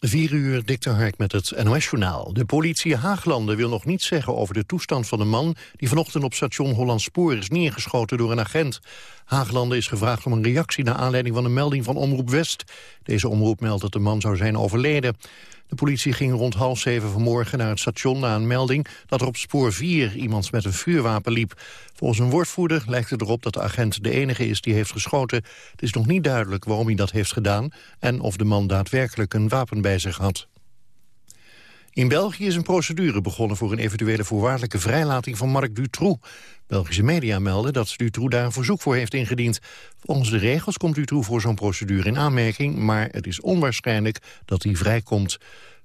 4 uur, Dikter Hark met het NOS-journaal. De politie Haaglanden wil nog niets zeggen over de toestand van de man... die vanochtend op station Hollandspoor is neergeschoten door een agent. Haaglanden is gevraagd om een reactie naar aanleiding van een melding van Omroep West. Deze omroep meldt dat de man zou zijn overleden. De politie ging rond half zeven vanmorgen naar het station na een melding dat er op spoor 4 iemand met een vuurwapen liep. Volgens een woordvoerder lijkt het erop dat de agent de enige is die heeft geschoten. Het is nog niet duidelijk waarom hij dat heeft gedaan en of de man daadwerkelijk een wapen bij zich had. In België is een procedure begonnen voor een eventuele voorwaardelijke vrijlating van Marc Dutroux. Belgische media melden dat Dutroux daar een verzoek voor heeft ingediend. Volgens de regels komt Dutroux voor zo'n procedure in aanmerking, maar het is onwaarschijnlijk dat hij vrijkomt.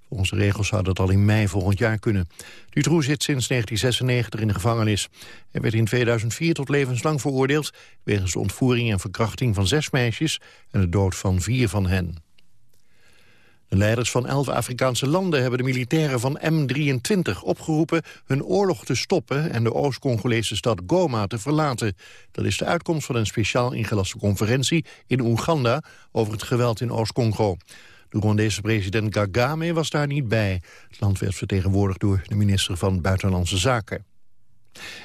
Volgens de regels zou dat al in mei volgend jaar kunnen. Dutroux zit sinds 1996 in de gevangenis. Hij werd in 2004 tot levenslang veroordeeld... wegens de ontvoering en verkrachting van zes meisjes... en de dood van vier van hen. De leiders van elf Afrikaanse landen hebben de militairen van M23 opgeroepen hun oorlog te stoppen en de Oost-Congolese stad Goma te verlaten. Dat is de uitkomst van een speciaal ingelaste conferentie in Oeganda over het geweld in Oost-Congo. De Rwandese president Kagame was daar niet bij. Het land werd vertegenwoordigd door de minister van Buitenlandse Zaken.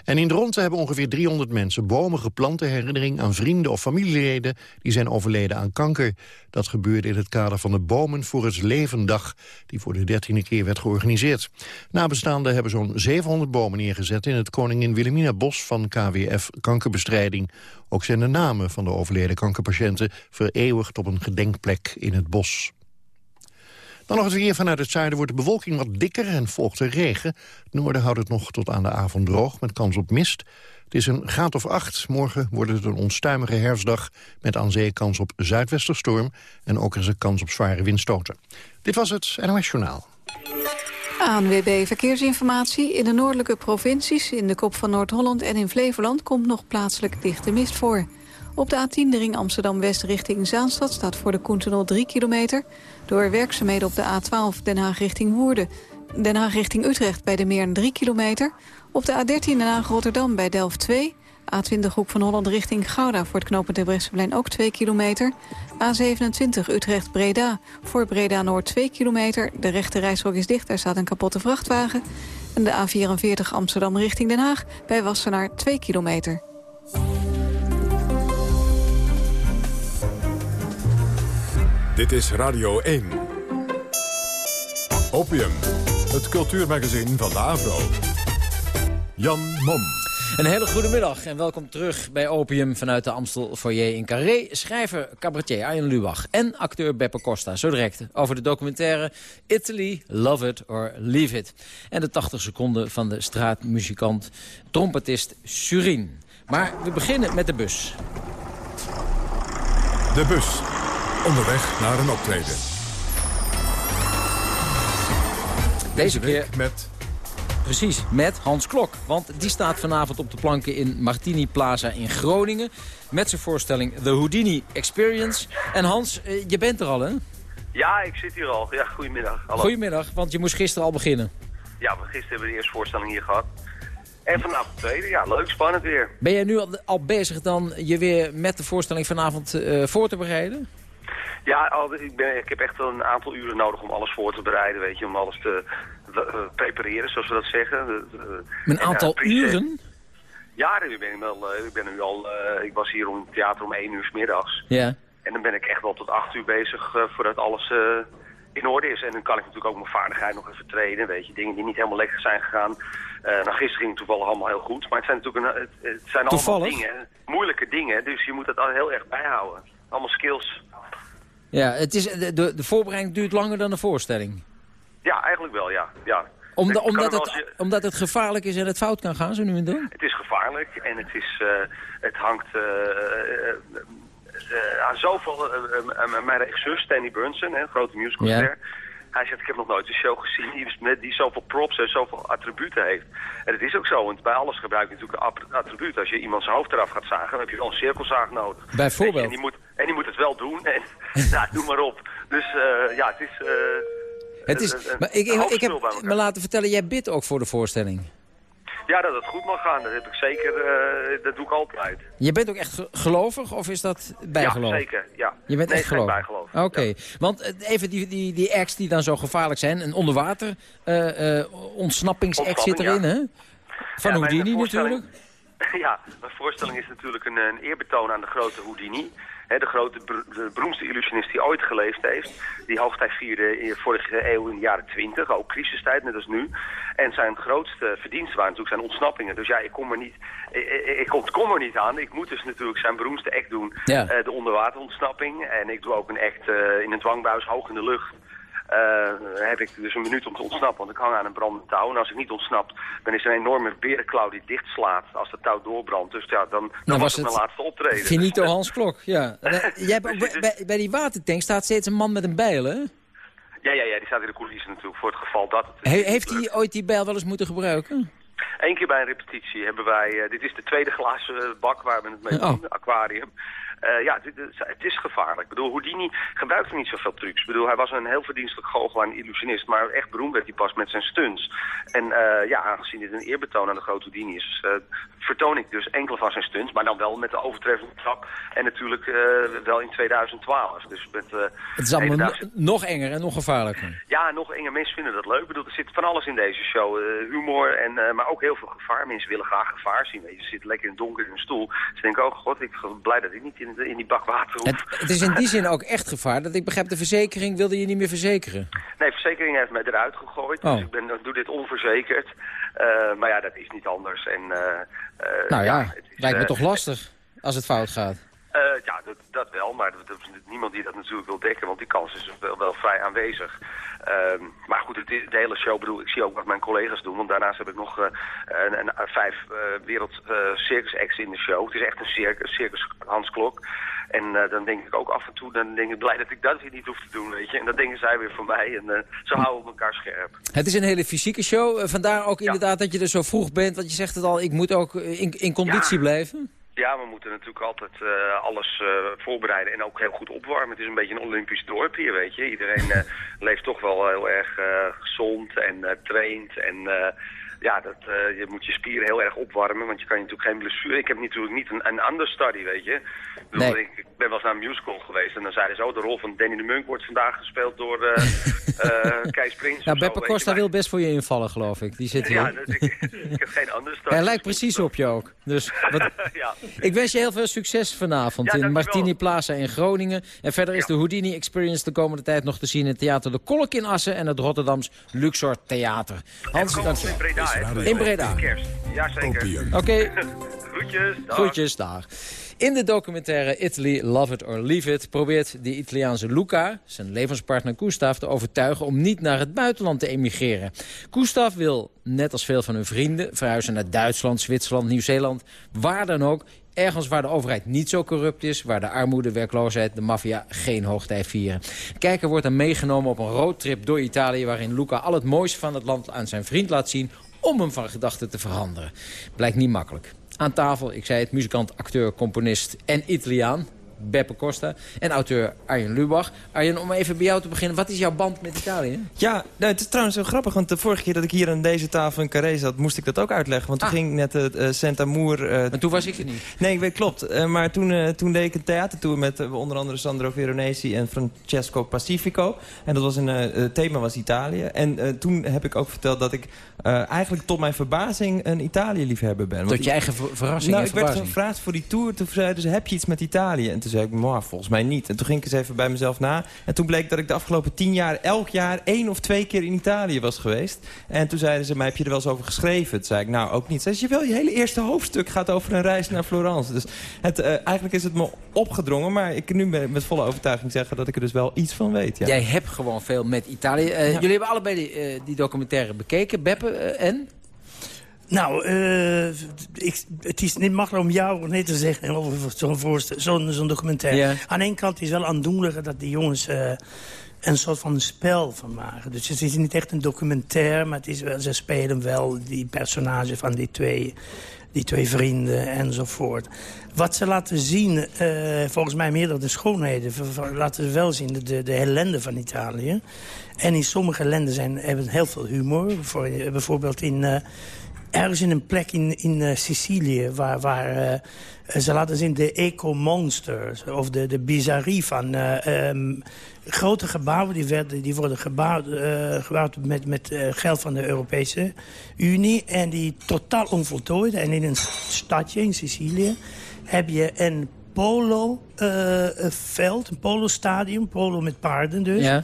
En in Dronten hebben ongeveer 300 mensen bomen geplant... ter herinnering aan vrienden of familieleden die zijn overleden aan kanker. Dat gebeurde in het kader van de Bomen voor het Levendag... die voor de dertiende keer werd georganiseerd. Nabestaanden hebben zo'n 700 bomen neergezet... in het Koningin Wilhelmina Bos van KWF Kankerbestrijding. Ook zijn de namen van de overleden kankerpatiënten... vereeuwigd op een gedenkplek in het bos. Dan nog het weer vanuit het zuiden wordt de bewolking wat dikker en volgt de regen. Het noorden houdt het nog tot aan de avond droog met kans op mist. Het is een graad of acht. Morgen wordt het een onstuimige herfstdag met aan zee kans op zuidwesterstorm. En ook is er kans op zware windstoten. Dit was het NOS Journaal. ANWB Verkeersinformatie. In de noordelijke provincies, in de kop van Noord-Holland en in Flevoland... komt nog plaatselijk dichte mist voor. Op de A10 de ring Amsterdam-West richting Zaanstad staat voor de Koentunnel 3 kilometer. Door werkzaamheden op de A12 Den Haag richting Woerden. Den Haag richting Utrecht bij de Meern 3 kilometer. Op de A13 Den Haag-Rotterdam bij Delft 2. A20 Hoek van Holland richting Gouda voor het knooppunt Terbrechtseplein ook 2 kilometer. A27 Utrecht-Breda voor Breda-Noord 2 kilometer. De rechte reisrook is dicht, daar staat een kapotte vrachtwagen. En de A44 Amsterdam richting Den Haag bij Wassenaar 2 kilometer. Dit is Radio 1. Opium, het cultuurmagazin van de Avro. Jan Mom. Een hele goede middag en welkom terug bij Opium vanuit de Amstel Foyer in Carré. Schrijver, cabaretier Arjen Lubach en acteur Beppe Costa. Zo direct over de documentaire Italy, Love It or Leave It. En de 80 seconden van de straatmuzikant, trompetist Surin. Maar we beginnen met de bus. De bus Onderweg naar een optreden. Deze keer met... Precies, met Hans Klok. Want die staat vanavond op de planken in Martini Plaza in Groningen. Met zijn voorstelling The Houdini Experience. En Hans, eh, je bent er al, hè? Ja, ik zit hier al. Ja, goedemiddag. Hallo. Goedemiddag, want je moest gisteren al beginnen. Ja, we gisteren hebben we de eerste voorstelling hier gehad. En vanavond de tweede, ja, leuk, spannend weer. Ben jij nu al, al bezig dan je weer met de voorstelling vanavond uh, voor te bereiden? Ja, ik, ben, ik heb echt een aantal uren nodig om alles voor te bereiden, weet je, om alles te prepareren, zoals we dat zeggen. een aantal uren? Ja, ik ben, wel, ik ben nu al, ik was hier om het theater om één uur s middags. Ja. En dan ben ik echt wel tot acht uur bezig voordat alles in orde is. En dan kan ik natuurlijk ook mijn vaardigheid nog even trainen, weet je, dingen die niet helemaal lekker zijn gegaan. Uh, nou, gisteren ging het toevallig allemaal heel goed, maar het zijn natuurlijk een, het, zijn allemaal dingen, moeilijke dingen, dus je moet het al heel erg bijhouden. Allemaal skills. Ja, het is, de, de voorbereiding duurt langer dan de voorstelling. Ja, eigenlijk wel, ja. ja. Omdat, omdat, het, omdat het gevaarlijk is en het fout kan gaan, zo nu en dan? Het is gevaarlijk en het, is, uh, het hangt uh, uh, aan zoveel... mijn regisseur, Stanley Brunson, een grote musicalster... Ja. Hij zegt, ik heb nog nooit een show gezien die, die zoveel props en zoveel attributen heeft. En het is ook zo, want bij alles gebruik je natuurlijk een attribuut. Als je iemand zijn hoofd eraf gaat zagen, dan heb je wel een cirkelzaag nodig. Bijvoorbeeld. En die moet, en die moet het wel doen. En, nou, doe maar op. Dus uh, ja, het is... Uh, het is maar ik, ik, ik heb me laten vertellen, jij bidt ook voor de voorstelling. Ja, dat het goed mag gaan. Dat heb ik zeker, uh, dat doe ik altijd. Je bent ook echt gelovig of is dat bijgeloof? Ja, zeker. Ja. Je bent nee, echt gelovig? bijgeloof. Oké, want uh, even die, die, die acts die dan zo gevaarlijk zijn. Een onderwater uh, ontsnappingsact zit erin, hè? Van ja, Houdini natuurlijk. Ja, mijn voorstelling is natuurlijk een, een eerbetoon aan de grote Houdini de grote, de beroemdste illusionist die ooit geleefd heeft. Die hoogtijd vierde in vorige eeuw in de jaren twintig, ook crisistijd, net als nu. En zijn grootste verdiensten waren natuurlijk zijn ontsnappingen. Dus ja, ik kom er niet, ik, ik ontkom er niet aan. Ik moet dus natuurlijk zijn beroemdste act doen, ja. uh, de onderwaterontsnapping. En ik doe ook een act uh, in een dwangbuis hoog in de lucht. Uh, heb ik dus een minuut om te ontsnappen, want ik hang aan een brandend touw. En als ik niet ontsnap, dan is er een enorme berenklauw die dichtslaat als het touw doorbrandt. Dus ja, dan, dan nou, was het mijn laatste optreden. Finito Hans Klok, ja. Jij hebt ook bij, bij, bij, die watertank staat steeds een man met een bijl, hè? Ja, ja, ja, die staat in de coulissen natuurlijk voor het geval dat het... He, heeft hij ooit die bijl wel eens moeten gebruiken? Eén keer bij een repetitie hebben wij... Uh, dit is de tweede glazen bak waar we het mee doen, oh. aquarium. Uh, ja, het, het, is gevaarlijk. Ik bedoel, Houdini gebruikte niet zoveel trucs. Ik bedoel, hij was een heel verdienstelijk goochelaar en illusionist, maar echt beroemd werd hij pas met zijn stunts. En uh, ja, aangezien dit een eerbetoon aan de grote Houdini is, uh, vertoon ik dus enkele van zijn stunts, maar dan wel met de overtreffende trap en natuurlijk wel in 2012. Dus met, het is allemaal 1000... nog enger en nog gevaarlijker. Ja, nog enger. Mensen vinden dat leuk. Ik bedoel, er zit van alles in deze show. humor, en, maar ook heel veel gevaar. Mensen willen graag gevaar zien. Weet je. Ze zitten lekker in het donker in een stoel. Ze denken, oh god, ik ben blij dat ik niet in in die bak water het, het, is in die zin ook echt gevaar. Dat ik begrijp, de verzekering wilde je niet meer verzekeren. Nee, verzekering heeft mij eruit gegooid. Oh. Dus ik, ben, ik doe dit onverzekerd. Uh, maar ja, dat is niet anders. En, uh, uh, nou ja, ja het is, lijkt me toch lastig als het fout gaat. Ja, dat, dat, wel. Maar er is niemand die dat natuurlijk wil dekken. Want die kans is wel, wel vrij aanwezig. Uh, maar goed, het, de hele show, bedoel, ik zie ook wat mijn collega's doen. Want daarnaast heb ik nog uh, een, een, vijf uh, wereld circus acts in de show. Het is echt een circus, circus Hans Klok. En dan denk ik ook af en toe, dan denk ik blij dat ik dat weer niet hoef te doen, weet je. En dat denken zij weer van mij en zo houden elkaar scherp. Het is een hele fysieke show, vandaar ook inderdaad dat je er zo vroeg bent. Want je zegt het al, ik moet ook in, in conditie ja. blijven. Ja, we moeten natuurlijk altijd uh, alles uh, voorbereiden en ook heel goed opwarmen. Het is een beetje een Olympisch dorp hier, weet je. Iedereen uh, leeft toch wel heel erg gezond en traint en ja, dat, uh, je moet je spieren heel erg opwarmen, want je kan je natuurlijk geen blessure... Ik heb natuurlijk niet een, een understudy, weet je. Nee. ik, ik ben wel eens naar een musical geweest en dan zeiden ze... oh, de rol van Danny de Munk wordt vandaag gespeeld door uh, uh, Kees Prins. Nou, Beppe Costa wil best voor je invallen, geloof ik. Die zit hier. Ja, dat, ik, ik, heb geen understudy. Hij lijkt precies op je ook. Dus wat, ja. Ik wens je heel veel succes vanavond ja, in Martini Plaza in Groningen. En verder is de Houdini Experience de komende tijd nog te zien... in het Theater De Kolk in Assen en het Rotterdams Luxor Theater. Hans, dank je In Breda. Kerst. Jazeker. Oké. Okay. Groetjes. Dag. Groetjes, dag. In de documentaire Italy, Love It or Leave It... probeert de Italiaanse Luca, zijn levenspartner Gustav... te overtuigen om niet naar het buitenland te emigreren. Gustav wil, net als veel van hun vrienden... verhuizen naar Duitsland, Zwitserland, Nieuw-Zeeland... waar dan ook, ergens waar de overheid niet zo corrupt is... waar de armoede, werkloosheid, de maffia geen hoogtij vieren. Kijker wordt dan meegenomen op een roadtrip door Italië... waarin Luca al het mooiste van het land aan zijn vriend laat zien om hem van gedachten te veranderen. Blijkt niet makkelijk. Aan tafel, ik zei het, muzikant, acteur, componist en Italiaan. Beppe Costa en auteur Arjen Lubach. Arjen, om even bij jou te beginnen. Wat is jouw band met Italië? Ja, nou, het is trouwens zo grappig. Want de vorige keer dat ik hier aan deze tafel in Carré zat... moest ik dat ook uitleggen. Want Ah. toen ging net het uh. Uh, Maar toen was ik er niet. Nee, weet- klopt. Uh, maar toen, uh, toen deed ik een theatertour met uh, onder andere Sandro Veronesi en Francesco Pacifico. En dat was een thema was Italië. En toen heb ik ook verteld dat ik eigenlijk tot mijn verbazing een Italië-liefhebber ben. Tot je eigen ver verrassing nou, en ik werd gevraagd voor die tour. Toen zeiden ze, heb je iets met Italië? En toen zei ik, maar volgens mij niet. En toen ging ik eens even bij mezelf na. En toen bleek dat ik de afgelopen tien jaar elk jaar één of twee keer in Italië was geweest. En toen zeiden ze, maar heb je er wel eens over geschreven? Toen zei ik, nou ook niet. Zei ze, jawel, je hele eerste hoofdstuk gaat over een reis naar Florence. Dus het, uh, eigenlijk is het me opgedrongen. Maar ik kan nu met, volle overtuiging zeggen dat ik er dus wel iets van weet. Ja. Jij hebt gewoon veel met Italië. Uh, Ja. Jullie hebben allebei die, uh, die documentaire bekeken. Beppe en? Nou, uh, ik, het is niet makkelijk om jou nee te zeggen over zo'n zo'n zo documentaire. Aan één kant is het wel aandoenlijk dat die jongens uh, een soort van spel van maken. Dus het is niet echt een documentaire, maar het is wel, ze spelen wel die personage van die twee, die twee vrienden enzovoort. Wat ze laten zien, uh, volgens mij meer dan de schoonheden... laten ze wel zien de, de, de ellende van Italië. En in sommige landen zijn, hebben heel veel humor. Voor, bijvoorbeeld in... Ergens in een plek in, in Sicilië... waar, waar ze laten zien de eco-monsters of de, de bizarrie van... Ehm, grote gebouwen die, werden, die worden gebouwd, gebouwd met, met geld van de Europese Unie... en die totaal onvoltooid. En in een stadje in Sicilië heb je een polo-veld, een polo-stadion, polo met paarden dus... Ja.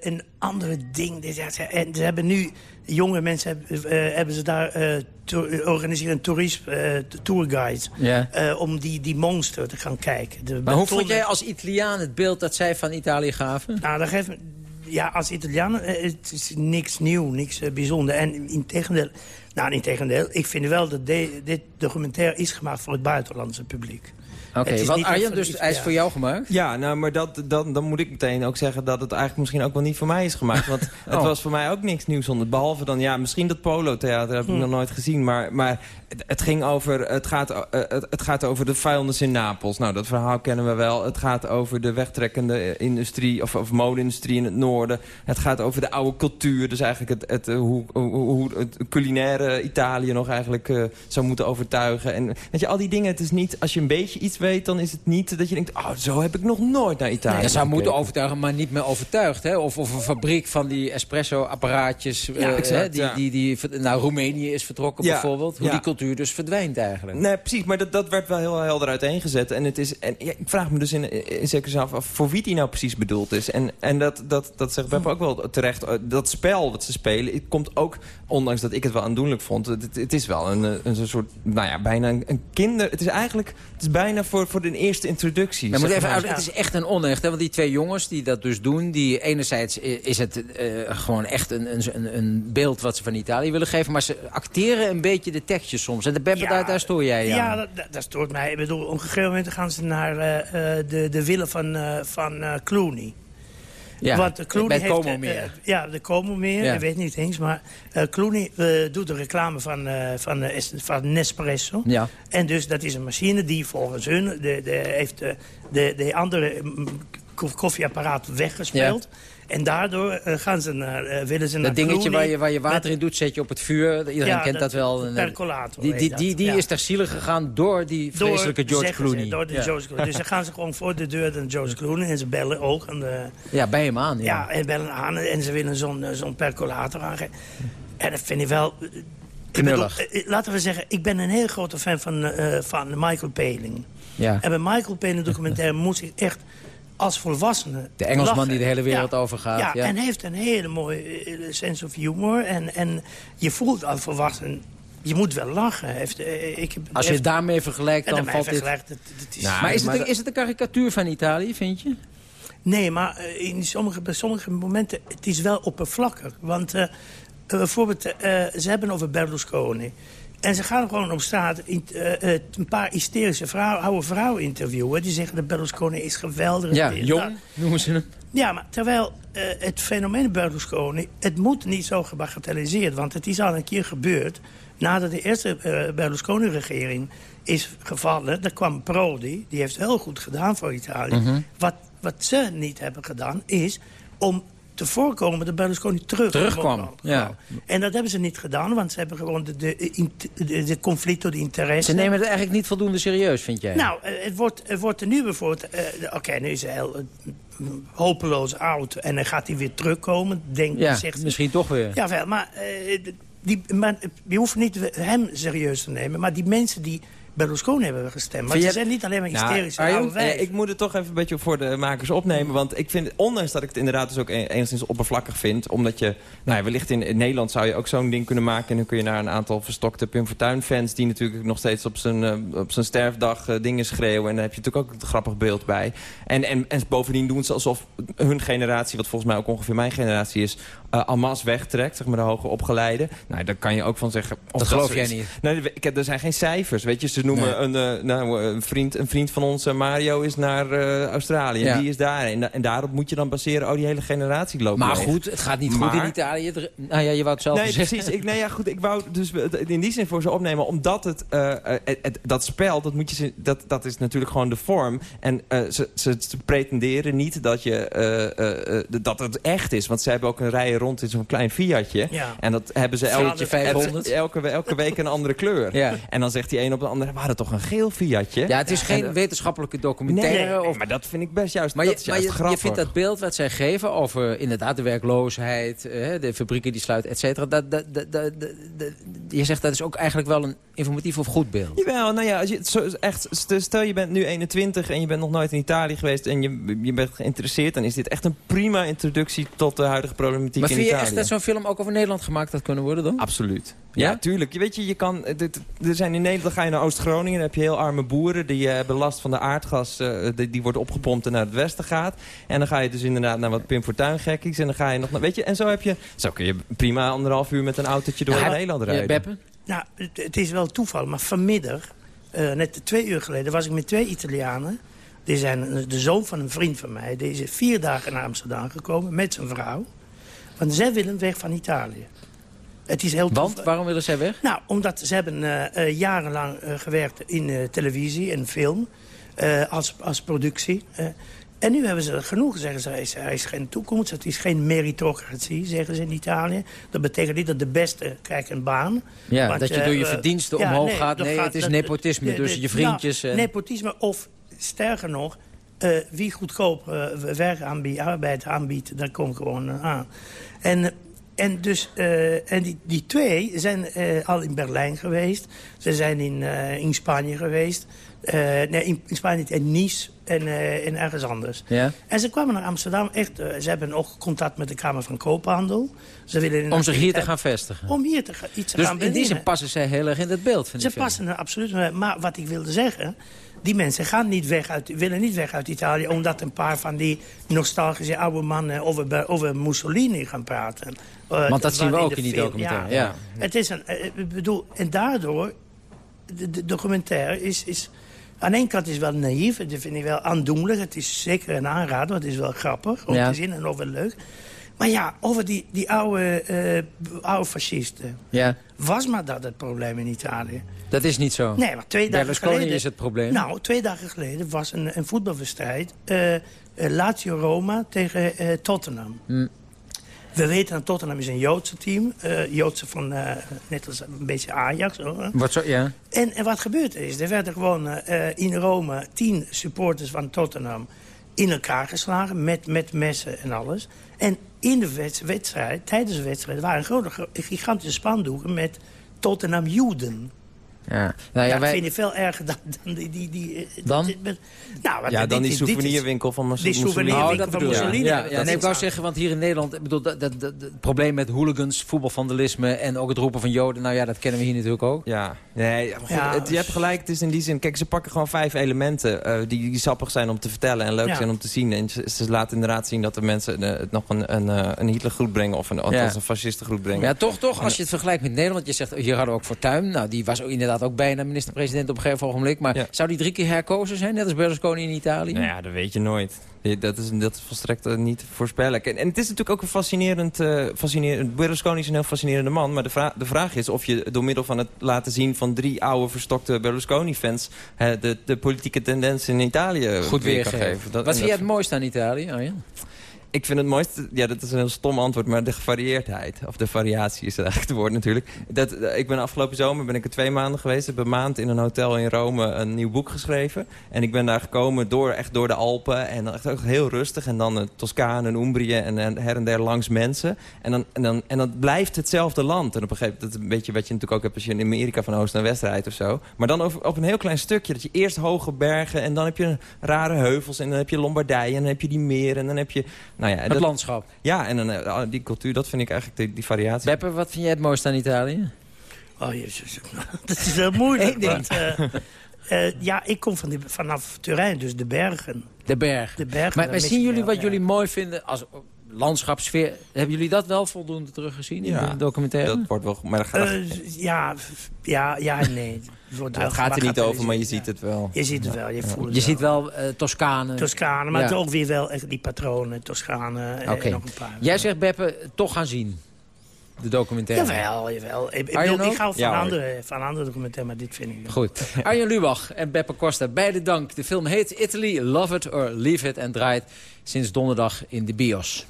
Een andere ding. En ze hebben nu, jonge mensen hebben, hebben ze daar uh, organiseren een toerist, tourguide. Ja. om die, die monster te gaan kijken. De maar hoe vond jij als Italiaan het beeld dat zij van Italië gaven? Nou, dat geeft ja, als Italiaan het is niks nieuw, niks bijzonder. En in tegendeel, nou, in tegendeel, ik vind wel dat dit documentaire is gemaakt voor het buitenlandse publiek. Oké, Arjen, dus hij is voor jou gemaakt? Ja, nou, maar dat, dan, dan moet ik meteen ook zeggen dat het eigenlijk misschien ook wel niet voor mij is gemaakt. Want het oh. was voor mij ook niks nieuws onder. Behalve dan, ja, misschien dat polo-theater heb ik hm. nog nooit gezien. Maar, maar het, ging over, het, gaat, uh, het, gaat over de vuilnis in Napels. Nou, dat verhaal kennen we wel. Het gaat over de wegtrekkende industrie, of, of mode-industrie in het noorden. Het gaat over de oude cultuur. Dus eigenlijk het, het, hoe, hoe, hoe het culinaire Italië nog eigenlijk uh, zou moeten overtuigen. En weet je, al die dingen, het is niet, als je een beetje iets weet, dan is het niet dat je denkt... oh, zo heb ik nog nooit naar Italië Je zou moeten overtuigen, maar niet meer overtuigd. Hè? Of, of een fabriek van die espresso-apparaatjes... Ja, uh, die, die, die, naar Roemenië is vertrokken bijvoorbeeld. Hoe die cultuur dus verdwijnt eigenlijk. Nee, precies, maar dat, dat werd wel heel helder uiteengezet. En, het is, en ik vraag me dus in, in zekere zin af voor wie die nou precies bedoeld is. En, en dat, dat, dat zegt Beppe ook wel terecht. Dat spel wat ze spelen, het komt ook, ondanks dat ik het wel aandoenlijk vond... het, het is wel een, een soort, nou ja, bijna een, kinder... Het is eigenlijk, het is bijna voor, voor de eerste introductie. Maar moet even uit, het is echt een onecht, hè? want die twee jongens die dat dus doen... die enerzijds is het uh, gewoon echt een, een, een beeld wat ze van Italië willen geven... maar ze acteren een beetje de tekstjes soms. En de Beppe, ja, daar, daar stoor jij Ja, ja dat, dat, stoort mij. Ik bedoel, op een gegeven moment gaan ze naar uh, de, de willen van, uh, van Clooney. Ja, Want Clooney heeft, Como meer. Ja, de Como meer, ja. ik weet niet eens. Maar Clooney doet de reclame van, van, van Nespresso. Ja. En dus dat is een machine die volgens hun de, de, heeft de, de, de andere mm, koffieapparaat weggespeeld. Ja. En daardoor uh, gaan ze naar, uh, willen ze naar Dat dingetje waar je, waar je water in doet, zet je op het vuur. Iedereen kent dat, wel. Een percolator. Die, die, die, die is ter ziele gegaan door die vreselijke George Clooney. Ze, door de George Clooney. Dus dan gaan ze gewoon voor de deur naar George Clooney. En ze bellen ook. Aan de, ja, bij hem aan. Ja, ja en bellen aan. En ze willen zo'n zo'n percolator aan. En dat vind ik wel... Ik bedoel, laten we zeggen, ik ben een heel grote fan van, uh, van Michael Palin. Ja. En bij Michael Palin documentaire moest ik echt als volwassene De Engelsman die de hele wereld ja, over gaat. Ja, ja, en heeft een hele mooie uh, sense of humor. En, en je voelt als volwassen je moet wel lachen. Heeft, uh, ik, Als je het daarmee vergelijkt, dan valt het... Het, is... Nou, maar is het, een, is het een karikatuur van Italië, vind je? Nee, maar in sommige, bij sommige momenten het is wel oppervlakkig. Want uh, bijvoorbeeld, ze hebben over Berlusconi. En ze gaan gewoon op straat in, uh, een paar hysterische vrouw, oude vrouwen interviewen. Die zeggen dat Berlusconi is geweldig. Ja, jong noemen ze hem. Ja, maar terwijl uh, het fenomeen Berlusconi... het moet niet zo gebagatelliseerd. Want het is al een keer gebeurd. Nadat de eerste Berlusconi-regering is gevallen... daar kwam Prodi, die heeft heel goed gedaan voor Italië. Mhm. wat, wat ze niet hebben gedaan is om te voorkomen dat Berlusconi terug terugkwam. Ja. En dat hebben ze niet gedaan, want ze hebben gewoon de, de, de, de conflicten, de interesse. Ze nemen het eigenlijk niet voldoende serieus, vind jij? Nou, eh, het wordt, het wordt er nu bijvoorbeeld... Uh, Oké, nu is hij heel uh, hopeloos oud en dan gaat hij weer terugkomen. Denk, ja, zegt, misschien toch weer. Ja, wel, maar, die, maar je hoeft niet hem serieus te nemen. Maar die mensen die Berlusconi hebben we gestemd. Maar ze zijn niet alleen maar nou, hysterische nou, eh, Ik moet het toch even een beetje voor de makers opnemen. Want ik vind, ondanks dat ik het inderdaad dus ook enigszins oppervlakkig vind... omdat je, nou ja, wellicht in, Nederland zou je ook zo'n ding kunnen maken... en dan kun je naar een aantal verstokte Pim Fortuyn-fans... die natuurlijk nog steeds op zijn, uh, op zijn sterfdag uh, dingen schreeuwen... en daar heb je natuurlijk ook een grappig beeld bij. En, en, en bovendien doen ze alsof hun generatie, wat volgens mij ook ongeveer mijn generatie is... Uh, Amas wegtrekt, zeg maar de hoge opgeleide. Nou, daar kan je ook van zeggen... Of dat geloof jij niet. Nee, ik heb, er zijn geen cijfers, weet je. Ze noemen een, uh, nou, een, vriend, een vriend van ons, Mario, is naar Australië. En die is daar. En, en, daarop moet je dan baseren, oh, die hele generatie loopt Maar goed, het gaat niet goed in Italië. Nou ja, je wou het zelf nee, zeggen. Precies, ik, nee, ja, goed, ik wou dus in die zin voor ze opnemen, omdat het, het, dat spel, dat, moet je, dat, dat is natuurlijk gewoon de vorm. En ze, ze, pretenderen niet dat, je, dat het echt is. Want ze hebben ook een rij rond in zo'n klein Fiatje. Ja. En dat hebben ze elke, 500. elke, elke week een andere kleur. Ja. En dan zegt die een op de andere, waren toch een geel Fiatje? Ja, het is geen wetenschappelijke documentaire. Nee, maar dat vind ik best juist, maar dat je, maar je, je, vindt dat beeld wat zij geven over inderdaad de werkloosheid, de fabrieken die sluiten, et cetera. Dat, dat, dat, dat, je zegt dat is ook eigenlijk wel een informatief of goed beeld. Jawel, nou ja, als je, zo, echt, stel je bent nu 21 en je bent nog nooit in Italië geweest en je, je bent geïnteresseerd, dan is dit echt een prima introductie tot de huidige problematiek in Italië. Maar vind je echt dat zo'n film ook over Nederland gemaakt had kunnen worden dan? Absoluut. Ja, tuurlijk. Je weet je, je kan, er zijn in Nederland, ga je naar Oost-Groningen, dan heb je heel arme boeren, die hebben last van de aardgas, uh, die, die, wordt opgepompt en naar het westen gaat. En dan ga je dus inderdaad naar wat Pim Fortuyn gekkies en dan ga je nog naar, weet je, en zo heb je, zo kun je prima anderhalf uur met een autootje door ja, Nederland rijden. Ja, nou, het, het, is wel toeval, maar vanmiddag, uh, net twee uur geleden, was ik met twee Italianen. Die zijn de zoon van een vriend van mij. Die is vier dagen naar Amsterdam gekomen met zijn vrouw. Want zij willen weg van Italië. Het is heel Want? Waarom willen zij weg? Nou, omdat ze hebben uh, jarenlang uh, gewerkt in televisie en film. als, als productie. En nu hebben ze genoeg, zeggen ze. Is, geen toekomst, het is geen meritocratie, zeggen ze in Italië. Dat betekent niet dat de beste krijgt een baan. Ja, dat je door je verdiensten omhoog gaat. Nee, het is nepotisme, dus je vriendjes... Nou, nepotisme of, sterker nog, wie goedkoop werk aanbiedt, arbeid aanbiedt, daar komt gewoon aan. En en, dus, uh, en die, die twee zijn uh, al in Berlijn geweest. Ze zijn in, uh, in Spanje geweest. nee, in, in, Spanje in Nice en, en ergens anders. Ja. En ze kwamen naar Amsterdam. Echt, ze hebben ook contact met de Kamer van Koophandel. Ze willen om zich hier te gaan vestigen? Om hier te, iets te dus gaan in die zin passen zij heel erg in het beeld, vind Ze passen er absoluut. Maar wat ik wilde zeggen die mensen gaan niet weg uit, willen niet weg uit Italië... omdat een paar van die nostalgische oude mannen over, over Mussolini gaan praten. Uh, Want dat zien we ook in, die documentaire. Ja, Het is een, eh, ik bedoel, en daardoor, de, de documentaire is... is aan de ene kant is het wel naïef, dat vind ik wel aandoenlijk. Het is zeker een aanrader, het is wel grappig om te zien en ook wel leuk. Maar ja, over die, die oude, uh, oude fascisten. Ja. Was maar dat het probleem in Italië. Dat is niet zo. Nee, maar twee dagen geleden... is het probleem. Nou, twee dagen geleden was een, een voetbalwedstrijd. Uh, Lazio-Roma tegen Tottenham. Hm. We weten dat Tottenham is een Joodse team. Joodse van, net als een beetje Ajax. Hoor. Wat zo, ja. En, en wat gebeurd is, er werden gewoon in Rome tien supporters van Tottenham in elkaar geslagen met, met messen en alles. En in de wedstrijd, tijdens de wedstrijd, waren grote, gigantische spandoeken met Tottenham Joden. Ja, nou ja, ja wij... vind je veel erger dan, dan die... die, die eh, dan? nou, ja, dan die souvenirwinkel van Mussolini. Die souvenirwinkel oh, van Mussolini. Ja, ja, nee, ik wou zeggen, want hier in Nederland... Ik bedoel, dat, dat, dat, het probleem met hooligans, voetbalvandalisme... en ook het roepen van Joden, nou ja, dat kennen we hier natuurlijk ook. Ja, nee, goed, het, je hebt gelijk, het is in die zin... Kijk, ze pakken gewoon vijf elementen uh, die, die sappig zijn om te vertellen... en leuk zijn om te zien. En ze, ze, laten inderdaad zien dat de mensen uh, het nog een, een, uh, een Hitlergroep brengen... of een, ja. een fascistengroep brengen. Ja, toch, toch, als je het vergelijkt met Nederland... je zegt, hier hadden we ook Fortuyn, nou, die was inderdaad ook bijna minister president op een gegeven ogenblik. Maar zou die drie keer herkozen zijn, net als Berlusconi in Italië? Nou ja, dat weet je nooit. Dat is, dat is volstrekt eh, niet voorspellijk. En, en, het is natuurlijk ook een fascinerend, uh, fascinerend... Berlusconi is een heel fascinerende man. Maar de, vra de vraag is of je door middel van het laten zien... van drie oude verstokte Berlusconi-fans... de, de politieke tendens in Italië Goed weer kan geven. Dat, Wat vind je het mooiste aan Italië, Arjen? Ik vind het mooiste, ja dat is een heel stom antwoord, maar de gevarieerdheid. Of de variatie is eigenlijk het woord natuurlijk. Dat, ik ben afgelopen zomer ben ik er twee maanden geweest. Heb een maand in een hotel in Rome een nieuw boek geschreven. En ik ben daar gekomen door, echt door de Alpen. En echt ook heel rustig. En dan uh, Toscane en Umbrië en, en, her en der langs mensen. En dan, en, dan, en dan blijft hetzelfde land. En op een gegeven moment, dat is een beetje wat je natuurlijk ook hebt als je in Amerika van oost naar west rijdt of zo. Maar dan over, op een heel klein stukje. Dat je eerst hoge bergen en dan heb je rare heuvels. En dan heb je Lombardije en dan heb je die meren. En dan heb je nou ja, het landschap. Ja, en dan, eh, die cultuur, dat vind ik eigenlijk die, die variatie. Beppe, wat vind jij het mooiste aan Italië? Oh jezus, dat is heel moeilijk. want, uh, uh, ja, ik kom van die, vanaf Turijn, dus de bergen. De bergen. De bergen maar, maar zien jullie wat jullie mooi vinden... Als, landschapsfeer. Hebben jullie dat wel voldoende teruggezien in Ja, de documentaire? Dat wordt wel... Maar dat gaat, Eh, ja, ja, ja en nee. Nou, wel het gaat er niet over, maar je ziet het wel. Je ziet het wel, je voelt het je ziet wel eh Toscane. Toscane, maar ook weer wel echt die patronen, Toscane en Oké. nog een paar. Jij zegt, Beppe, toch gaan zien. De documentaire. Jawel, jawel. Ik, ik, Arjen bedoel, ik ook? hou van, Ja, andere, van andere documentaire, maar dit vind ik... Goed. Arjen Lubach en Beppe Costa, beide dank. De film heet Italy, Love It or Leave It... en draait sinds donderdag in de bios.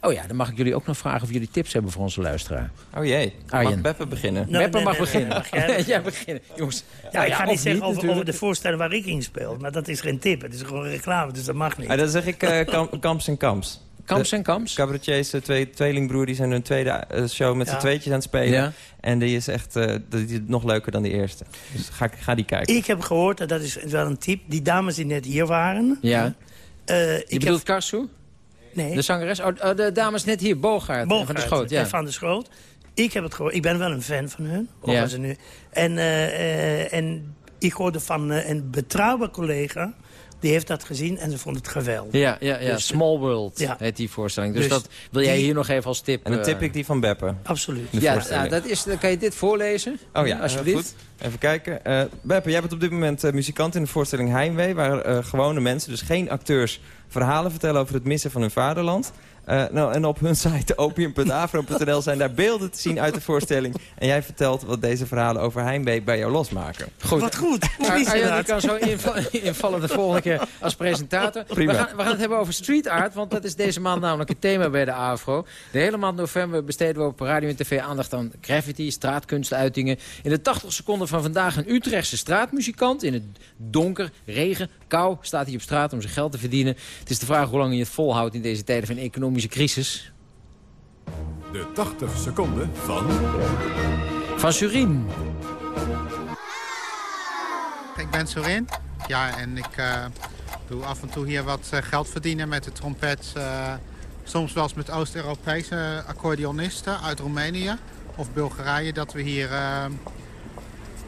Oh ja, dan mag ik jullie ook nog vragen of jullie tips hebben voor onze luisteraar. Oh jee, Arjen. mag Beppe beginnen? Beppe nee, mag nee, beginnen. mag jij beginnen? Jongens, Ja, nou ik ga niet zeggen over, de voorstelling waar ik in speel. Maar dat is geen tip. Het is gewoon reclame, dus dat mag niet. Ah, dan zeg ik eh, Kam- Kamps en Kamps. Kamps en Kamps. Cabaretiers, twee, tweelingbroer, die zijn hun tweede eh, show met Ja. z'n tweetjes aan het spelen. Ja. En die is echt eh, die is nog leuker dan die eerste. Dus ga, ga die kijken. Ik heb gehoord, dat is wel een tip, die dames die net hier waren. Ja. eh, Je ik bedoelt heb, Karsu? Nee, De zangeres? Oh, oh, de dames net hier, Bogaert. Bogaert, Van de Schoot, ja. en Van de Schoot. Ik heb het gehoord. Ik ben wel een fan van hun. Ja. ze nu. En, eh, eh, en ik hoorde van eh, een betrouwbaar collega... die heeft dat gezien en ze vond het geweldig. Ja, ja, ja. Dus- Small World Ja. heet die voorstelling. Dus, Dus dat wil jij die- hier nog even als tip... En dan tip eh, ik die van Beppe. Absoluut. Ja, ja, dat is, dan kan je dit voorlezen? Oh ja, alsjeblieft. eh, goed. Even kijken. Eh Beppe, jij bent op dit moment eh, muzikant in de voorstelling Heimwee... waar eh, gewone mensen, dus geen acteurs, verhalen vertellen over het missen van hun vaderland. Eh, nou, en op hun site opium.afro.nl zijn daar beelden te zien uit de voorstelling. En jij vertelt wat deze verhalen over Heimwee bij jou losmaken. Goed. Wat goed. Ar- kan zo inva- invallen de volgende keer als presentator. Prima. We gaan, we gaan het hebben over street art, want dat is deze maand namelijk het thema bij de AFRO. De hele maand november besteden we op radio en tv aandacht aan graffiti, straatkunstuitingen. In de 80 seconden van vandaag een Utrechtse straatmuzikant. In het donker, regen, kou staat hij op straat om zijn geld te verdienen. Het is de vraag hoe lang hij het volhoudt in deze tijden van economische crisis. De 80 seconden van... Van Surin. Ik ben Sorin. Ja, en ik eh, doe af en toe hier wat eh, geld verdienen met de trompet. eh, soms wel eens met Oost-Europese accordeonisten uit Roemenië of Bulgarije. Dat we hier eh,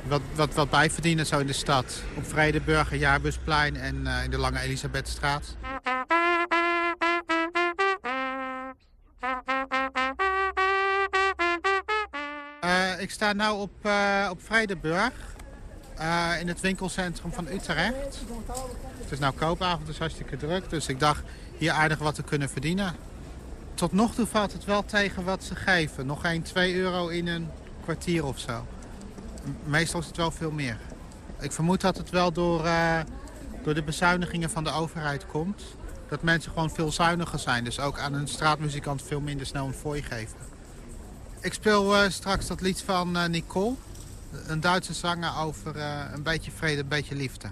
wat, wat, wat bijverdienen zo in de stad. Op Vredeburger, Jaarbusplein en eh, in de Lange Elisabethstraat. Ik sta nu op, eh op Vredeburg. eh, in het winkelcentrum van Utrecht. Het is nou koopavond, dus hartstikke druk. Dus ik dacht hier aardig wat te kunnen verdienen. Tot nog toe valt het wel tegen wat ze geven. Nog geen 2 euro in een kwartier of zo. Meestal is het wel veel meer. Ik vermoed dat het wel door, eh, door de bezuinigingen van de overheid komt. Dat mensen gewoon veel zuiniger zijn. Dus ook aan een straatmuzikant veel minder snel een fooi geven. Ik speel eh, straks dat lied van eh, Nicole. Een Duitse zanger over eh, een beetje vrede, een beetje liefde.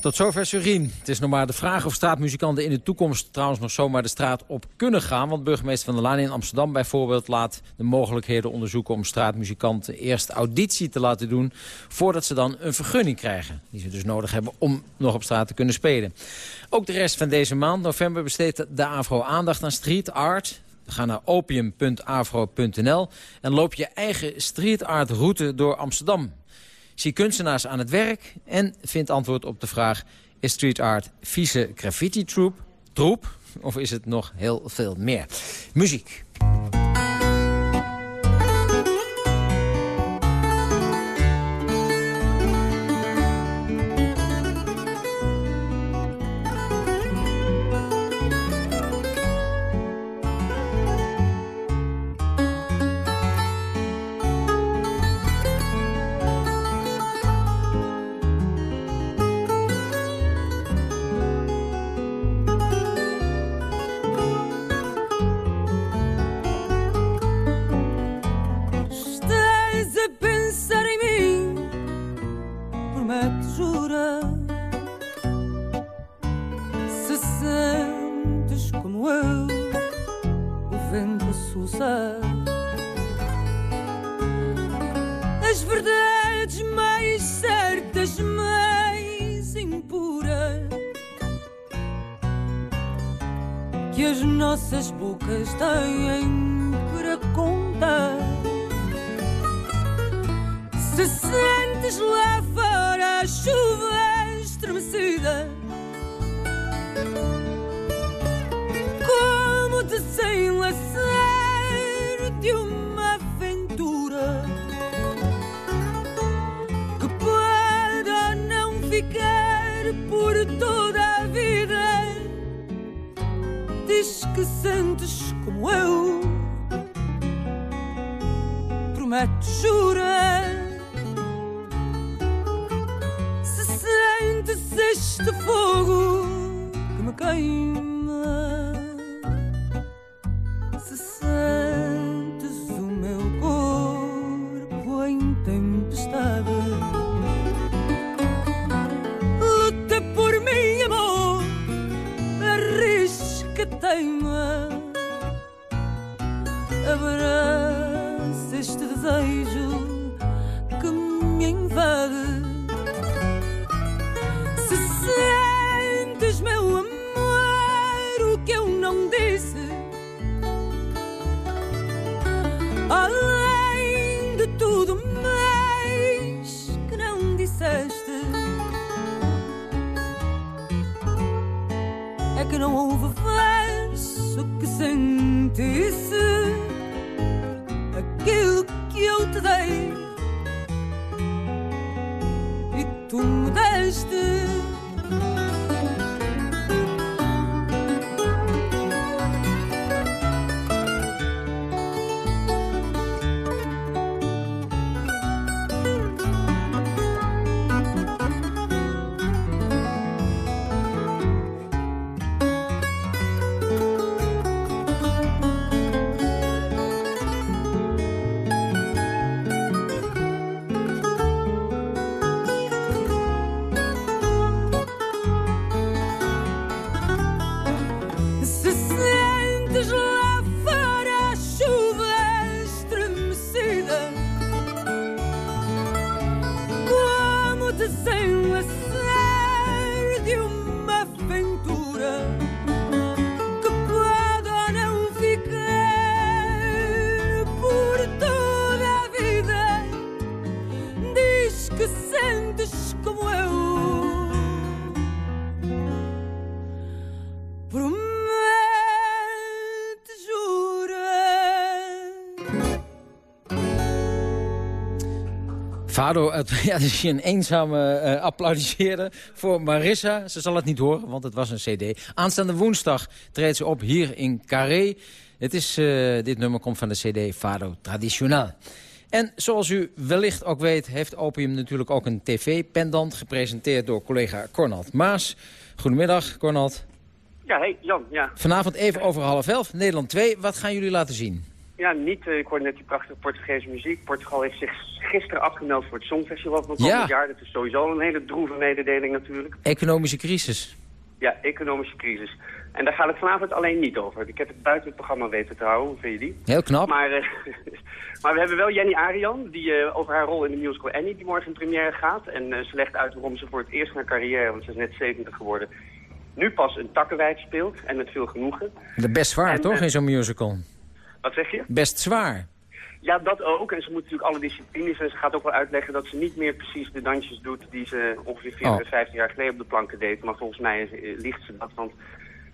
Tot zover Surin. Het is nog maar de vraag of straatmuzikanten in de toekomst trouwens nog zomaar de straat op kunnen gaan. Want burgemeester Van der Laan in Amsterdam bijvoorbeeld laat de mogelijkheden onderzoeken om straatmuzikanten eerst auditie te laten doen voordat ze dan een vergunning krijgen. Die ze dus nodig hebben om nog op straat te kunnen spelen. Ook de rest van deze maand, november, besteedt de AVRO aandacht aan street art. Ga naar opium.avro.nl en loop je eigen street art route door Amsterdam. Zie kunstenaars aan het werk en vind antwoord op de vraag... is street art vieze graffiti troep, troep of is het nog heel veel meer? Muziek. Sentes lá fora a chuva estremecida, como te sem enlaçar de uma aventura que pode ou não ficar por toda a vida. Diz que sentes como eu, promete, jura. Este fogo que me queima. Fado, het, ja, het is hier een eenzame eh, applaudisseren voor Marissa. Ze zal het niet horen, want het was een cd. Aanstaande woensdag treedt ze op hier in Carré. Het is, eh, dit nummer komt van de cd Fado Tradicional. En zoals u wellicht ook weet, heeft Opium natuurlijk ook een tv-pendant... gepresenteerd door collega Cornald Maas. Goedemiddag, Cornald. Ja, hey Jan, ja. Vanavond even over half elf, Nederland 2. Wat gaan jullie laten zien? Ja, niet, eh, ik hoorde net die prachtige Portugese muziek. Portugal heeft zich gisteren afgemeld voor het Songfestival van komend Ja. jaar. Dat is sowieso een hele droeve mededeling natuurlijk. Economische crisis. Ja, economische crisis. En daar gaat het vanavond alleen niet over. Ik heb het buiten het programma weten te houden, hoe vind je die? Heel knap. Maar, eh, maar we hebben wel Jenny Arian, die eh, over haar rol in de musical Annie, die morgen in première gaat. En eh, ze legt uit waarom ze voor het eerst in haar carrière, want ze is net 70 geworden, nu pas een takkenwijd speelt. En met veel genoegen. De best zwaar, En, toch, in zo'n musical? Wat zeg je? Best zwaar. Ja, dat ook. En ze moet natuurlijk alle disciplines. En ze gaat ook wel uitleggen dat ze niet meer precies de dansjes doet die ze ongeveer 40, Oh. 50 jaar geleden op de planken deed. Maar volgens mij eh, liegt ze dat, want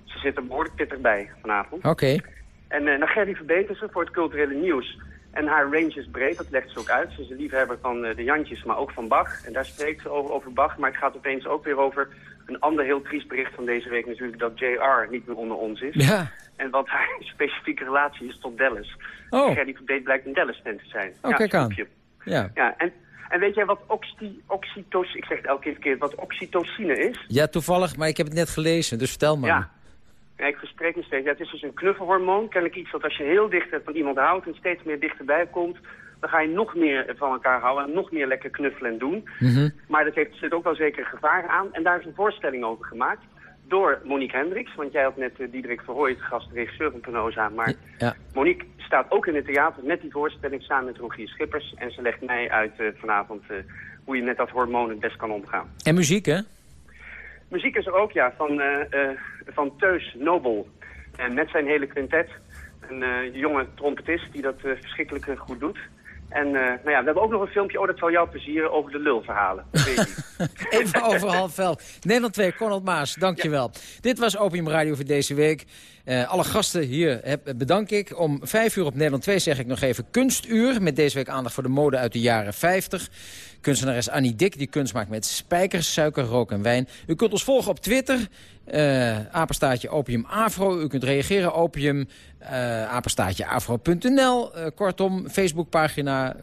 ze zit er behoorlijk pittig bij vanavond. Oké. En uh, naar Gerdy Verbetersen voor het culturele nieuws. En haar range is breed, dat legt ze ook uit. Ze is een liefhebber van eh, de Jantjes, maar ook van Bach. En daar spreekt ze over, over Bach. Maar het gaat opeens ook weer over een ander heel triest bericht van deze week natuurlijk... dat JR niet meer onder ons is. Ja. En wat haar specifieke relatie is tot Dallas. Oh. Gerdy Verbeet blijkt een Dallas-fan te zijn. Oh, ja, kijk aan. Ja. Ja, en, en weet jij wat oxy, oxytocine... Ik zeg het elke keer verkeerd, wat oxytocine is? ja, toevallig, maar ik heb het net gelezen, dus vertel maar. Ja. Ja, ik verspreek me steeds. Ja, het is dus een knuffelhormoon. Kennelijk iets dat als je heel dicht van iemand houdt en steeds meer dichterbij komt... dan ga je nog meer van elkaar houden en nog meer lekker knuffelen en doen. Mhm. Maar dat heeft, zit ook wel zeker gevaren aan. En daar is een voorstelling over gemaakt door Monique Hendricks. Want jij had net uh, Diederik Verhooy, de gast, regisseur van Penosa. Maar Ja. Monique staat ook in het theater met die voorstelling samen met Rogier Schippers. En ze legt mij uit uh, vanavond uh, hoe je met dat hormoon het best kan omgaan. En muziek, hè? Muziek is er ook, ja, van, van Teus Nobel. En met zijn hele quintet, een eh, jonge trompetist die dat eh, verschrikkelijk eh, goed doet. En nou ja, we hebben ook nog een filmpje, oh dat zal jou plezieren, over de lulverhalen. Even over half vel. Nederland 2, Conrad Maas, dankjewel. Dit was Opium Radio voor deze week. alle gasten hier heb, bedank ik. Om vijf uur op Nederland 2 zeg ik nog even kunstuur. Met deze week aandacht voor de mode uit de jaren 50. Kunstenares Annie Dik, die kunst maakt met spijkers, suiker, rook en wijn. U kunt ons volgen op Twitter, uh, apenstaatje opium afro. U kunt reageren, opium, uh, apenstaatje afro.nl. Uh, kortom, Facebookpagina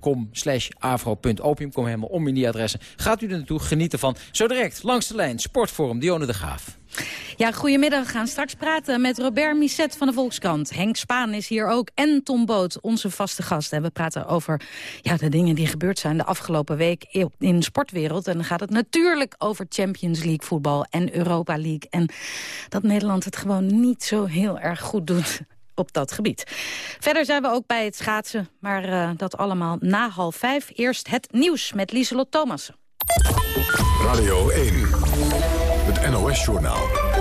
com slash afro.opium. Kom helemaal om in die adressen. Gaat u er naartoe, geniet ervan. Zo direct, langs de lijn, Sportforum, Dionne de Graaf. Ja, goedemiddag. We gaan straks praten met Robert Misset van de Volkskrant. Henk Spaan is hier ook en Tom Boot, onze vaste gast. En we praten over ja, de dingen die gebeurd zijn de afgelopen week in de sportwereld. En dan gaat het natuurlijk over Champions League voetbal en Europa League. En dat Nederland het gewoon niet zo heel erg goed doet op dat gebied. Verder zijn we ook bij het schaatsen, maar uh, dat allemaal na half vijf. Eerst het nieuws met Lieselot Thomassen. Radio 1, het NOS-journaal.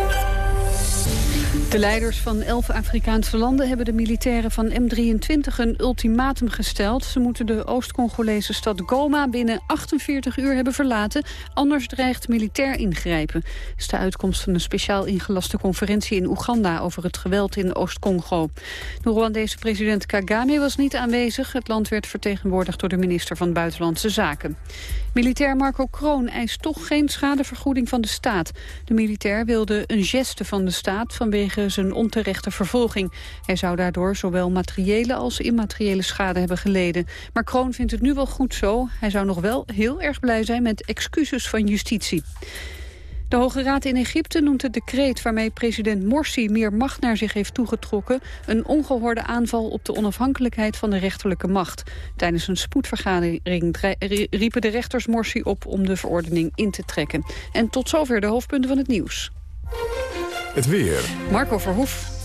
De leiders van elf Afrikaanse landen hebben de militairen van M23 een ultimatum gesteld. Ze moeten de Oost-Congolese stad Goma binnen 48 uur hebben verlaten. Anders dreigt militair ingrijpen. Dat is de uitkomst van een speciaal ingelaste conferentie in Oeganda over het geweld in Oost-Congo. De Rwandese president Kagame was niet aanwezig. Het land werd vertegenwoordigd door de minister van Buitenlandse Zaken. Militair Marco Kroon eist toch geen schadevergoeding van de staat. De militair wilde een geste van de staat vanwege zijn onterechte vervolging. Hij zou daardoor zowel materiële als immateriële schade hebben geleden. Maar Kroon vindt het nu wel goed zo. Hij zou nog wel heel erg blij zijn met excuses van justitie. De Hoge Raad in Egypte noemt het decreet waarmee president Morsi meer macht naar zich heeft toegetrokken een ongehoorde aanval op de onafhankelijkheid van de rechterlijke macht. Tijdens een spoedvergadering riepen de rechters Morsi op om de verordening in te trekken. En tot zover de hoofdpunten van het nieuws. Het weer. Marco Verhoef.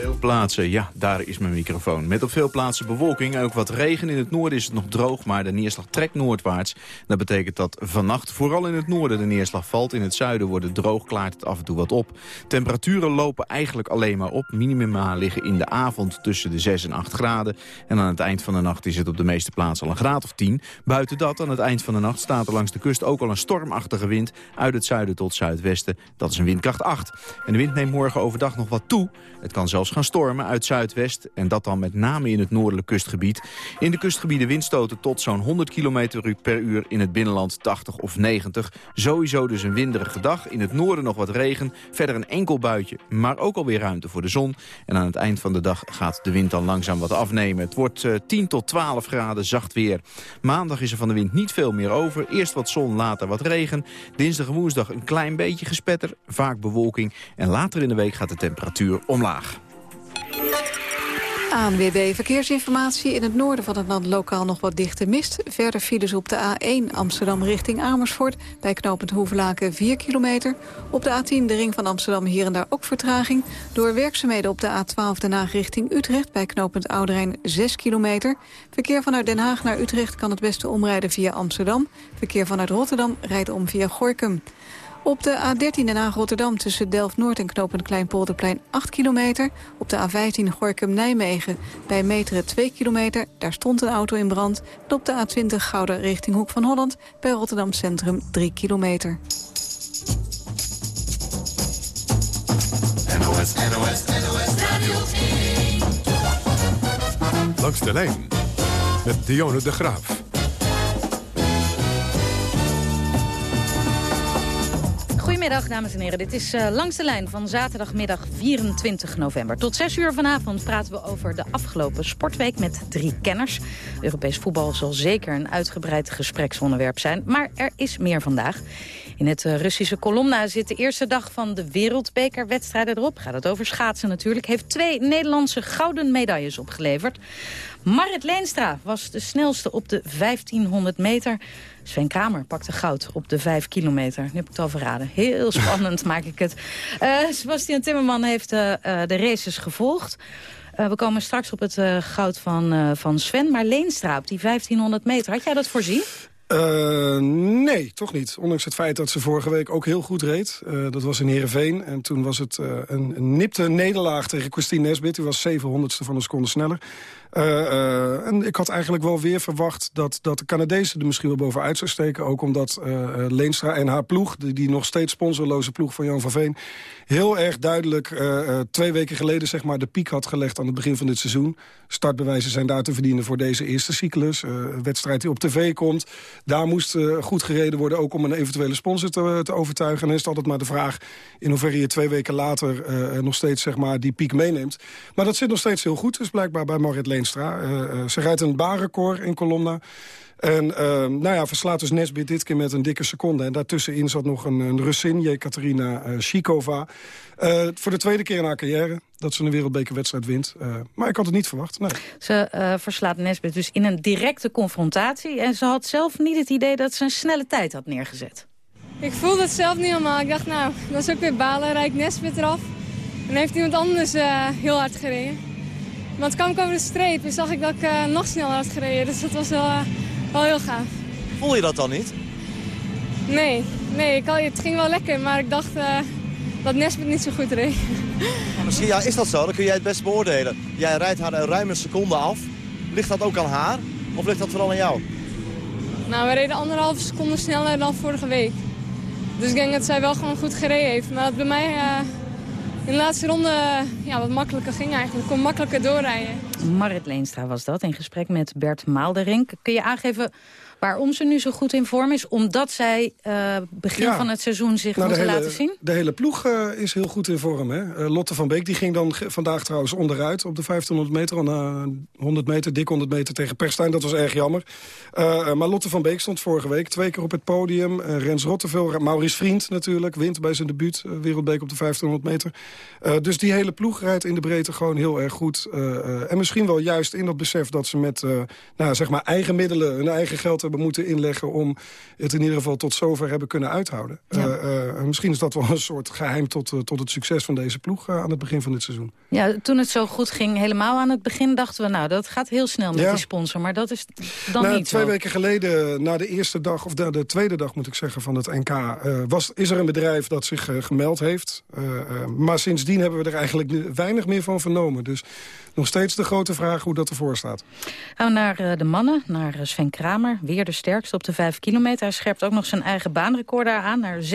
Veel plaatsen, ja, daar is mijn microfoon. Met op veel plaatsen bewolking ook wat regen. In het noorden is het nog droog, maar de neerslag trekt noordwaarts. Dat betekent dat vannacht vooral in het noorden de neerslag valt. In het zuiden wordt het droog, klaart het af en toe wat op. Temperaturen lopen eigenlijk alleen maar op. Minima liggen in de avond tussen de 6 en 8 graden. En aan het eind van de nacht is het op de meeste plaatsen al een graad of 10. Buiten dat, aan het eind van de nacht, staat er langs de kust ook al een stormachtige wind. Uit het zuiden tot zuidwesten. Dat is een windkracht 8. En de wind neemt morgen overdag nog wat toe. Het kan zelfs gaan stormen uit zuidwest. En dat dan met name in het noordelijk kustgebied. In de kustgebieden windstoten tot zo'n 100 km per uur. In het binnenland 80 of 90. Sowieso dus een winderige dag. In het noorden nog wat regen. Verder een enkel buitje. Maar ook alweer ruimte voor de zon. En aan het eind van de dag gaat de wind dan langzaam wat afnemen. Het wordt uh, eh, 10 tot 12 graden zacht weer. Maandag is er van de wind niet veel meer over. Eerst wat zon, later wat regen. Dinsdag en woensdag een klein beetje gespetter. Vaak bewolking. En later in de week gaat de temperatuur omlaag. ANWB Verkeersinformatie. In het noorden van het land lokaal nog wat dichte mist. Verder files op de A1 Amsterdam richting Amersfoort. Bij knooppunt Hoevelaken 4 kilometer. Op de A10 de ring van Amsterdam hier en daar ook vertraging. Door werkzaamheden op de A12 Den Haag richting Utrecht. Bij knooppunt Ouderijn 6 kilometer. Verkeer vanuit Den Haag naar Utrecht kan het beste omrijden via Amsterdam. Verkeer vanuit Rotterdam rijdt om via Gorkum. Op de A13 Den Haag-Rotterdam tussen Delft-Noord en knooppunt Kleinpolderplein 8 kilometer. Op de A15 Gorkum-Nijmegen bij Meteren 2 kilometer. Daar stond een auto in brand. En op de A20 Gouden richting Hoek van Holland bij Rotterdam Centrum 3 kilometer. NOS, NOS, NOS Radio Langs de lijn met Dionne de Graaf. Goedemiddag, dames en heren. Dit is uh, Langs de Lijn van zaterdagmiddag 24 november. Tot 6 uur vanavond praten we over de afgelopen sportweek met drie kenners. Europees voetbal zal zeker een uitgebreid gespreksonderwerp zijn. Maar er is meer vandaag. In het uh, Russische Kolomna zit de eerste dag van de wereldbekerwedstrijden erop. Gaat het over schaatsen natuurlijk. Heeft twee Nederlandse gouden medailles opgeleverd. Marit Leenstra was de snelste op de 1500 meter. Sven Kramer pakte goud op de 5 kilometer. Nu heb ik het al verraden. Heel spannend maak ik het. Uh, Sebastian Timmerman heeft uh, de races gevolgd. we komen straks op het goud van, van Sven. Maar Leenstra op die 1500 meter, had jij dat voorzien? Uh, nee, toch niet. Ondanks het feit dat ze vorige week ook heel goed reed. Uh, dat was in Heerenveen. En toen was het een, een nipte nederlaag tegen Christine Nesbit. Die was 700ste van een seconde sneller. Uh, en ik had eigenlijk wel weer verwacht dat, dat de Canadezen er misschien wel bovenuit zou steken. Ook omdat Leenstra en haar ploeg, die, die, nog steeds sponsorloze ploeg van Jan van Veen... heel erg duidelijk twee weken geleden zeg maar, de piek had gelegd aan het begin van dit seizoen. Startbewijzen zijn daar te verdienen voor deze eerste cyclus. wedstrijd die op tv komt. Daar moest goed gereden worden, ook om een eventuele sponsor te, te overtuigen. En dan is het altijd maar de vraag in hoeverre je twee weken later nog steeds zeg maar, die piek meeneemt. Maar dat zit nog steeds heel goed, dus blijkbaar bij Marit Leenstra. Uh, ze rijdt een baanrecord in Colomna. En uh, nou ja, verslaat dus Nesbit dit keer met een dikke seconde. En daartussenin zat nog een, een Russin, Jekaterina uh, Shikova. Uh, voor de tweede keer in haar carrière dat ze een wereldbekerwedstrijd wint. maar ik had het niet verwacht, nee. Ze verslaat Nesbit dus in een directe confrontatie. En ze had zelf niet het idee dat ze een snelle tijd had neergezet. Ik voelde het zelf niet helemaal. Ik dacht, nou, dat is ook weer balen. Rijd Nesbit eraf. En heeft iemand anders heel hard gereden. Want kwam ik over de streep en zag ik dat ik uh, nog sneller had gereden. Dus dat was wel, uh, wel heel gaaf. Voel je dat dan niet? Nee, nee ik had, het ging wel lekker. Maar ik dacht uh, dat Nesbit niet zo goed reed. misschien ja, is dat zo, dan kun jij het best beoordelen. Jij rijdt haar een ruime seconde af. Ligt dat ook aan haar? Of ligt dat vooral aan jou? Nou, we reden anderhalve seconde sneller dan vorige week. Dus ik denk dat zij wel gewoon goed gereden heeft. Maar dat bij mij de laatste ronde ja, wat makkelijker ging eigenlijk. Ik kon makkelijker doorrijden. Marit Leenstra was dat in gesprek met Bert Maalderink. Kun je aangeven waarom ze nu zo goed in vorm is? Omdat zij uh, begin van het seizoen zich nou, moeten laten zien? De hele ploeg uh, is heel goed in vorm. Hè? Uh, Lotte van Beek die ging dan vandaag trouwens onderuit op de 1500 meter. Na 100 meter, dik 100 meter tegen Perstijn. Dat was erg jammer. maar Lotte van Beek stond vorige week twee keer op het podium. Rens Rottevel, Maurice Vriend natuurlijk. Wint bij zijn debuut wereldbeek op de 1500 meter. dus die hele ploeg rijdt in de breedte gewoon heel erg goed. en misschien wel juist in dat besef dat ze met nou, zeg maar eigen middelen... hun eigen geld hebben moeten inleggen... om het in ieder geval tot zover hebben kunnen uithouden. Uh, uh, misschien is dat wel een soort geheim tot, uh, tot het succes van deze ploeg... aan het begin van dit seizoen. Ja, toen het zo goed ging, helemaal aan het begin dachten we... nou, dat gaat heel snel met die sponsor, maar dat is dan nou, niet Twee zo. weken geleden, na de eerste dag, of de, de tweede dag moet ik zeggen... van het NK, was, is er een bedrijf dat zich gemeld heeft. maar sindsdien hebben we er eigenlijk weinig meer van vernomen. Dus nog steeds de grote vraag hoe dat ervoor staat. Gaan we naar de mannen, naar Sven Kramer. Weer de sterkste op de 5 kilometer. Hij scherpt ook nog zijn eigen baanrecord daar aan, naar 16.62.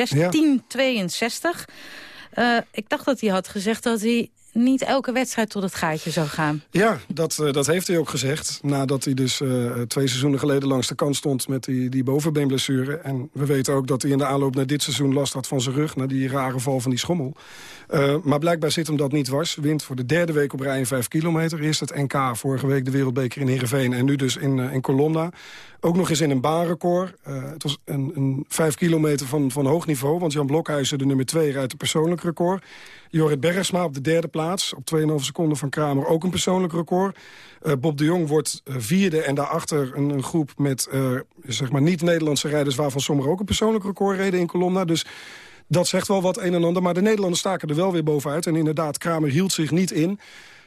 Uh, ik dacht dat hij had gezegd dat hij niet elke wedstrijd tot het gaatje zou gaan. Ja, dat, uh, dat heeft hij ook gezegd. Nadat hij dus uh, twee seizoenen geleden langs de kant stond met die, die bovenbeenblessure. En we weten ook dat hij in de aanloop naar dit seizoen last had van zijn rug... na die rare val van die schommel. Maar blijkbaar zit hem dat niet dwars. Wint voor de derde week op rij in 5 kilometer. Eerst het NK, vorige week de Wereldbeker in Heerenveen... en nu dus in, in Colomna. Ook nog eens in een baanrecord. het was een, een 5 kilometer van, van hoog niveau. Want Jan Blokhuizen, de nummer 2, rijdt een persoonlijk record. Jorrit Bergsma op de derde plaats. Op 2,5 seconden van Kramer ook een persoonlijk record. Uh, Bob de Jong wordt uh, vierde en daarachter een, een groep met zeg maar niet-Nederlandse rijders... waarvan sommigen ook een persoonlijk record reden in Colomna. Dus dat zegt wel wat een en ander. Maar de Nederlanders staken er wel weer bovenuit. En inderdaad, Kramer hield zich niet in.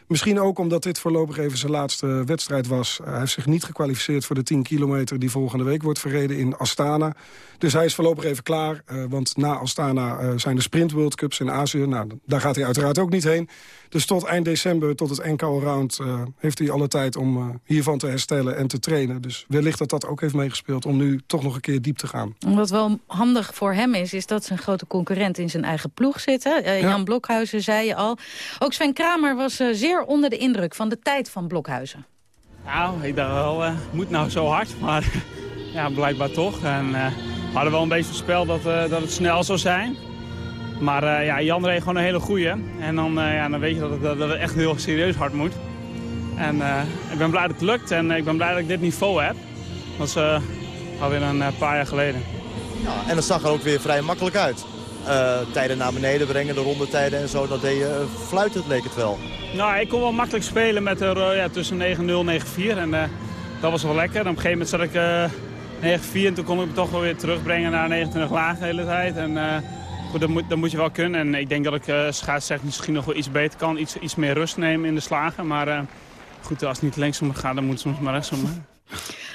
Misschien ook omdat dit voorlopig even zijn laatste wedstrijd was. hij heeft zich niet gekwalificeerd voor de 10 kilometer... die volgende week wordt verreden in Astana. Dus hij is voorlopig even klaar. Uh, want na Astana uh, zijn de Sprint World Cups in Azië. Nou, daar gaat hij uiteraard ook niet heen. Dus tot eind december, tot het NK Round... Uh, heeft hij alle tijd om hiervan te herstellen en te trainen. Dus wellicht dat dat ook heeft meegespeeld... om nu toch nog een keer diep te gaan. Wat wel handig voor hem is... is dat zijn grote concurrent in zijn eigen ploeg. Ja. Jan Blokhuizen zei je al. Ook Sven Kramer was zeer onder de indruk van de tijd van Blokhuizen. Nou, ik dacht wel, moet nou zo hard, maar ja, blijkbaar toch. En we hadden wel een beetje voorspeld dat, uh, dat het snel zou zijn. Maar uh, ja, Jan reed gewoon een hele goeie. En dan, uh, ja, dan weet je dat het, dat het echt heel serieus hard moet. En ik ben blij dat het lukt en ik ben blij dat ik dit niveau heb. Dat was alweer een paar jaar geleden. Ja, en dat zag er ook weer vrij makkelijk uit. Tijden naar beneden brengen, de rondetijden en zo, dat deed je fluitend leek het wel. Nou, ik kon wel makkelijk spelen met er, ja, tussen 9-0 en 9-4. En dat was wel lekker. En op een gegeven moment zat ik 9-4 en toen kon ik hem toch wel weer terugbrengen naar 29 laag de hele tijd. En goed, dat moet, dat moet je wel kunnen. En ik denk dat ik uh, schaatszeg misschien nog wel iets beter kan. Iets, iets meer rust nemen in de slagen. Maar goed, als het niet linksom gaat, dan moet het soms maar rechtsom.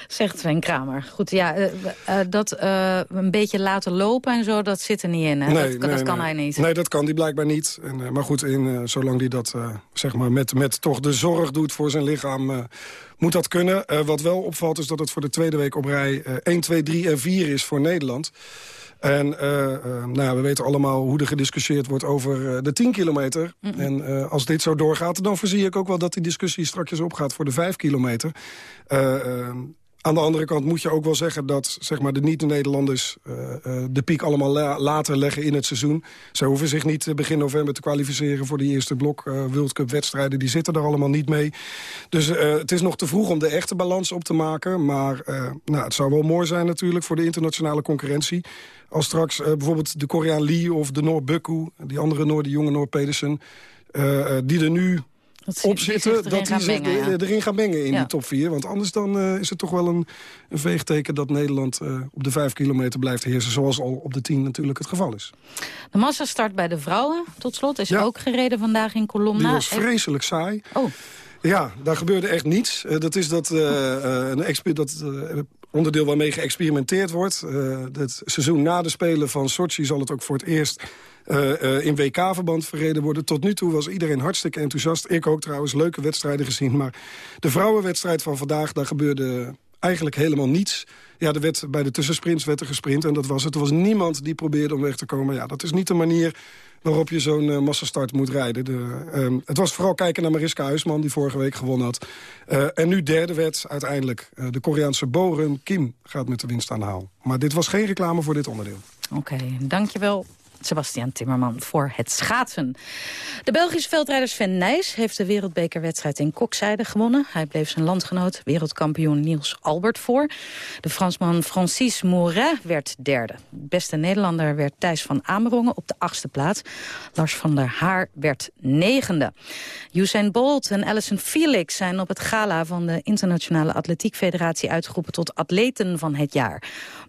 Zegt Sven Kramer. Goed, ja, uh, uh, dat uh, een beetje laten lopen en zo, dat zit er niet in. Hè? Nee, dat, nee, dat kan hij niet. Nee, dat kan hij blijkbaar niet. En, maar goed, in, zolang hij dat zeg maar met, met toch de zorg doet voor zijn lichaam... moet dat kunnen. wat wel opvalt is dat het voor de tweede week op rij 1, 2, 3 en 4 is voor Nederland. En uh, uh, nou ja, we weten allemaal hoe er gediscussieerd wordt over uh, de 10 kilometer. Mm -hmm. En als dit zo doorgaat, dan voorzie ik ook wel dat die discussie straks opgaat voor de 5 kilometer. Aan de andere kant moet je ook wel zeggen dat zeg maar, de niet-Nederlanders de piek allemaal la later leggen in het seizoen. Ze hoeven zich niet begin november te kwalificeren voor die eerste blok World Cup wedstrijden. Die zitten er allemaal niet mee. Dus het is nog te vroeg om de echte balans op te maken. Maar nou, het zou wel mooi zijn natuurlijk voor de internationale concurrentie als straks uh, bijvoorbeeld de Koreaan Lee of de Noor Bukku... die andere Noor, die jonge Noor Pedersen... Uh, die er nu dat op zitten, die dat die zich mengen, ja. erin gaan mengen in ja. die top 4. Want anders dan uh, is het toch wel een, een veegteken... dat Nederland op de 5 kilometer blijft heersen... zoals al op de 10 natuurlijk het geval is. De massastart bij de vrouwen, tot slot, is ja. ook gereden vandaag in Colomna. Die was vreselijk saai. Oh. Ja, daar gebeurde echt niets. Uh, dat is dat, een dat onderdeel waarmee geëxperimenteerd wordt. het seizoen na de Spelen van Sochi zal het ook voor het eerst... in WK-verband verreden worden. Tot nu toe was iedereen hartstikke enthousiast. Ik ook trouwens, leuke wedstrijden gezien. Maar de vrouwenwedstrijd van vandaag, daar gebeurde eigenlijk helemaal niets. Ja, er werd, bij de tussensprints werd er gesprint en dat was het. Er was niemand die probeerde om weg te komen. Ja, dat is niet de manier waarop je zo'n uh, massastart moet rijden. De, uh, het was vooral kijken naar Mariska Huisman, die vorige week gewonnen had. En nu derde werd uiteindelijk. de Koreaanse Boren Kim gaat met de winst aan de haal. Maar dit was geen reclame voor dit onderdeel. Oké, dankjewel. Sebastian Timmerman voor het schaatsen. De Belgische veldrijder Sven Nijs heeft de wereldbekerwedstrijd in Kokzijde gewonnen. Hij bleef zijn landgenoot, wereldkampioen Niels Albert voor. De Fransman Francis Mouret werd derde. Beste Nederlander werd Thijs van Amerongen op de achtste plaats. Lars van der Haar werd negende. Usain Bolt en Alison Felix zijn op het gala van de Internationale Atletiek Federatie uitgeroepen tot atleten van het jaar.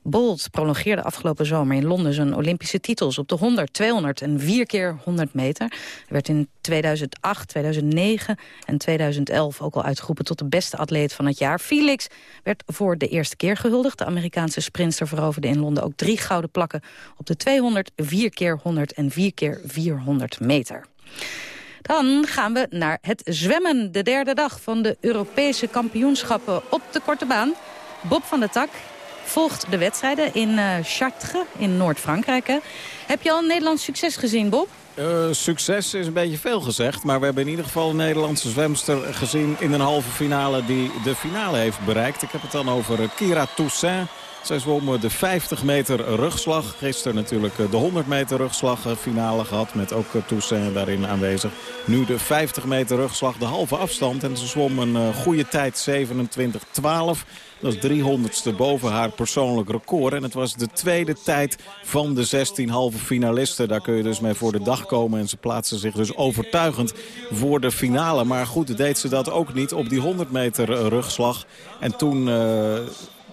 Bolt prolongeerde afgelopen zomer in Londen zijn Olympische titels op de 100, 200 en 4 keer 100 meter. Werd in 2008, 2009 en 2011 ook al uitgeroepen tot de beste atleet van het jaar. Felix werd voor de eerste keer gehuldigd. De Amerikaanse sprinter veroverde in Londen ook drie gouden plakken op de 200, 4 keer 100 en 4 keer 400 meter. Dan gaan we naar het zwemmen. De derde dag van de Europese kampioenschappen op de korte baan. Bob van der Tak volgt de wedstrijden in uh, Chartres in Noord-Frankrijk. Heb je al een Nederlands succes gezien, Bob? Uh, succes is een beetje veel gezegd. Maar we hebben in ieder geval een Nederlandse zwemster gezien in een halve finale die de finale heeft bereikt. Ik heb het dan over Kira Toussaint. Zij zwom de 50 meter rugslag. Gisteren natuurlijk de 100 meter rugslag finale gehad. Met ook Toussaint daarin aanwezig. Nu de 50 meter rugslag, de halve afstand. En ze zwom een goede tijd, 27-12. Dat is 300ste boven haar persoonlijk record. En het was de tweede tijd van de 16 halve finalisten. Daar kun je dus mee voor de dag komen. En ze plaatsen zich dus overtuigend voor de finale. Maar goed, deed ze dat ook niet op die 100 meter rugslag. En toen... Uh,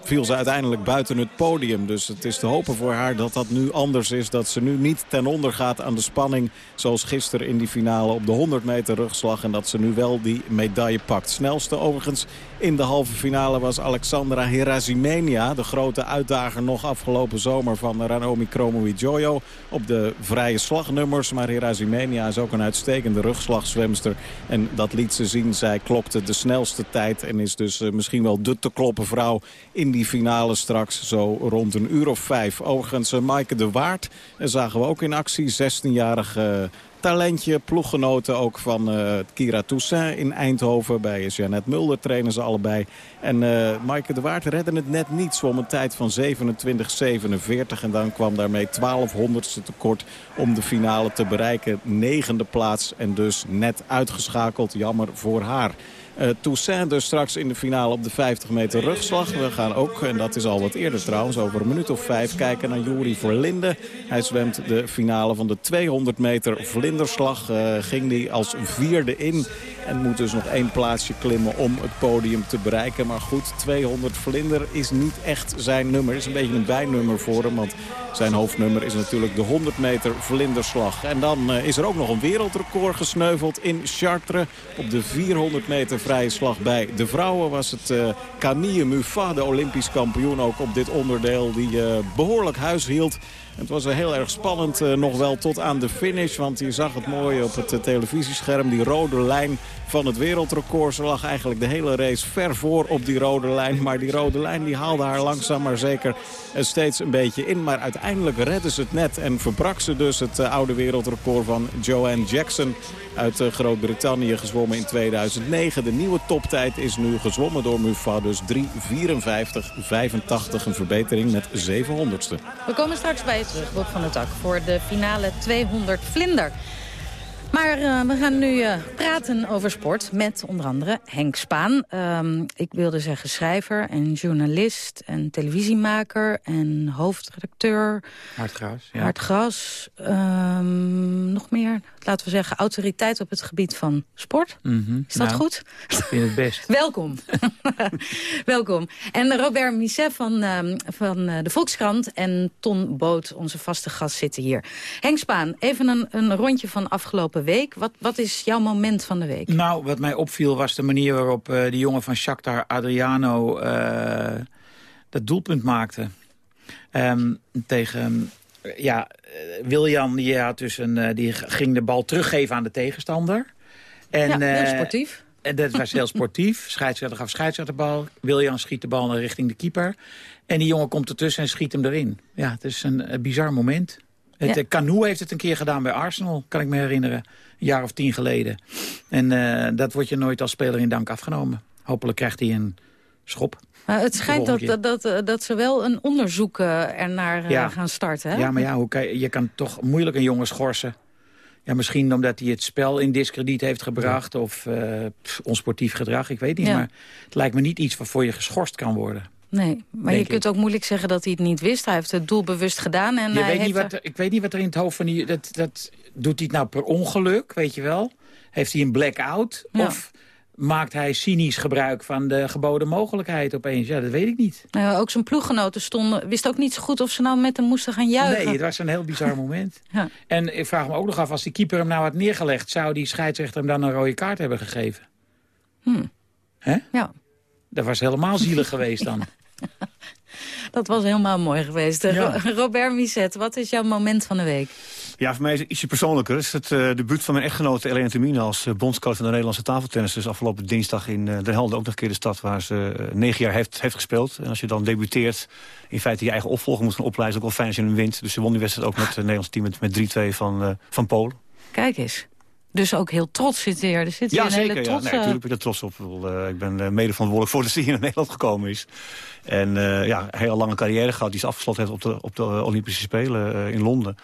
viel ze uiteindelijk buiten het podium. Dus het is te hopen voor haar dat dat nu anders is. Dat ze nu niet ten onder gaat aan de spanning zoals gisteren in die finale op de 100 meter rugslag. En dat ze nu wel die medaille pakt. Snelste overigens in de halve finale was Alexandra Herazimenia. De grote uitdager nog afgelopen zomer van Ranomi Kromowidjojo. Op de vrije slagnummers. Maar Herazimenia is ook een uitstekende rugslagzwemster. En dat liet ze zien. Zij klopte de snelste tijd. En is dus uh, misschien wel de te kloppen vrouw in die finale straks. Zo rond een uur of vijf. Overigens uh, Maaike de Waard uh, zagen we ook in actie. 16-jarige talentje, ploeggenoten ook van uh, Kira Toussaint in Eindhoven. Bij Jeannette Mulder trainen ze allebei. En uh, Maaike de Waard redde het net niet. Zwom een tijd van 27-47 en dan kwam daarmee 1200ste tekort om de finale te bereiken. Negende plaats en dus net uitgeschakeld. Jammer voor haar. Uh, Toussaint dus straks in de finale op de 50 meter rugslag. We gaan ook, en dat is al wat eerder trouwens, over een minuut of vijf kijken naar Juri Verlinde. Hij zwemt de finale van de 200 meter vlinderslag. Uh, ging die als vierde in. En moet dus nog één plaatsje klimmen om het podium te bereiken. Maar goed, 200 vlinder is niet echt zijn nummer. is een beetje een bijnummer voor hem. Want zijn hoofdnummer is natuurlijk de 100 meter vlinderslag. En dan uh, is er ook nog een wereldrecord gesneuveld in Chartres. Op de 400 meter vrije slag bij de vrouwen was het uh, Camille Muffat, de Olympisch kampioen ook op dit onderdeel. Die uh, behoorlijk huis hield het was heel erg spannend uh, nog wel tot aan de finish. Want je zag het mooi op het uh, televisiescherm. Die rode lijn van het wereldrecord. Ze lag eigenlijk de hele race ver voor op die rode lijn. Maar die rode lijn die haalde haar langzaam maar zeker uh, steeds een beetje in. Maar uiteindelijk redde ze het net. En verbrak ze dus het oude wereldrecord van Joanne Jackson uit Groot-Brittannië. Gezwommen in 2009. De nieuwe toptijd is nu gezwommen door Mufa. Dus 3.54.85. Een verbetering met 700ste. We komen straks bij terug, van der Tak, voor de finale 200 vlinder. Maar uh, we gaan nu uh, praten over sport met onder andere Henk Spaan. Um, ik wilde zeggen schrijver en journalist en televisiemaker en hoofdredacteur. Hartgras, ja. Hartgras. Um, nog meer, laten we zeggen, autoriteit op het gebied van sport. Mm -hmm. Is dat nou, goed? Ik vind het best. Welkom. Welkom. En Robert Misset van, um, van uh, de Volkskrant en Ton Boot, onze vaste gast, zitten hier. Henk Spaan, even een, een rondje van afgelopen week. Wat, wat is jouw moment van de week? Nou, wat mij opviel was de manier waarop uh, die jongen van Shakhtar, Adriano, uh, dat doelpunt maakte. Um, tegen, ja, William die, had dus een, die ging de bal teruggeven aan de tegenstander. En, ja, heel sportief. En dat was heel sportief. Scheidsrechter gaf scheidsrechterbal. William schiet de bal naar richting de keeper. En die jongen komt ertussen en schiet hem erin. Ja, het is een, een bizar moment. Het, ja. Canoe heeft het een keer gedaan bij Arsenal, kan ik me herinneren. Een jaar of tien geleden. En uh, dat wordt je nooit als speler in dank afgenomen. Hopelijk krijgt hij een schop. Maar het schijnt dat, dat, dat, dat ze wel een onderzoek uh, ernaar uh, ja. gaan starten. Hè? Ja, maar ja, hoe kan je, je kan toch moeilijk een jongen schorsen. Ja, misschien omdat hij het spel in discrediet heeft gebracht... Of pff, onsportief gedrag, ik weet niet. Ja. Maar het lijkt me niet iets waarvoor je geschorst kan worden. Nee, maar je kunt ik. ook moeilijk zeggen dat hij het niet wist. Hij heeft het doelbewust gedaan. En je hij weet heeft niet wat er, ik weet niet wat er in het hoofd van die... Dat, dat, doet hij het nou per ongeluk, weet je wel? Heeft hij een blackout? Ja. Of maakt hij cynisch gebruik van de geboden mogelijkheid opeens? Ja, dat weet ik niet. Nou, ook zijn ploeggenoten stonden, wist ook niet zo goed of ze nou met hem moesten gaan juichen. Nee, het was een heel bizar moment. ja. En ik vraag me ook nog af, als die keeper hem nou had neergelegd... zou die scheidsrechter hem dan een rode kaart hebben gegeven? Hmm. Hè? Ja. Dat was helemaal zielig geweest dan. Dat was helemaal mooi geweest. Ja. Robert Miset, wat is jouw moment van de week? Ja, voor mij is het ietsje persoonlijker. Het is het uh, debuut van mijn echtgenote Elena Termine als uh, bondscoach van de Nederlandse tafeltennis. Dus afgelopen dinsdag in uh, Den Helder, ook nog een keer de stad waar ze negen jaar heeft, heeft gespeeld. En als je dan debuteert, in feite je eigen opvolger moet gaan opleiden, ook wel fijn als je hem wint. Dus ze won die wedstrijd ook met het Nederlandse team met, met 3-2 van, van Polen. Kijk eens. Dus ook heel trots zit hier. Er zit hier ja, een zeker. hele trots, ja. Nee, natuurlijk ben ik er trots op. Ik ben mede verantwoordelijk voor dat ze hier naar Nederland gekomen is. En uh, ja, een hele lange carrière gehad die ze afgesloten heeft op de, op de Olympische Spelen in Londen.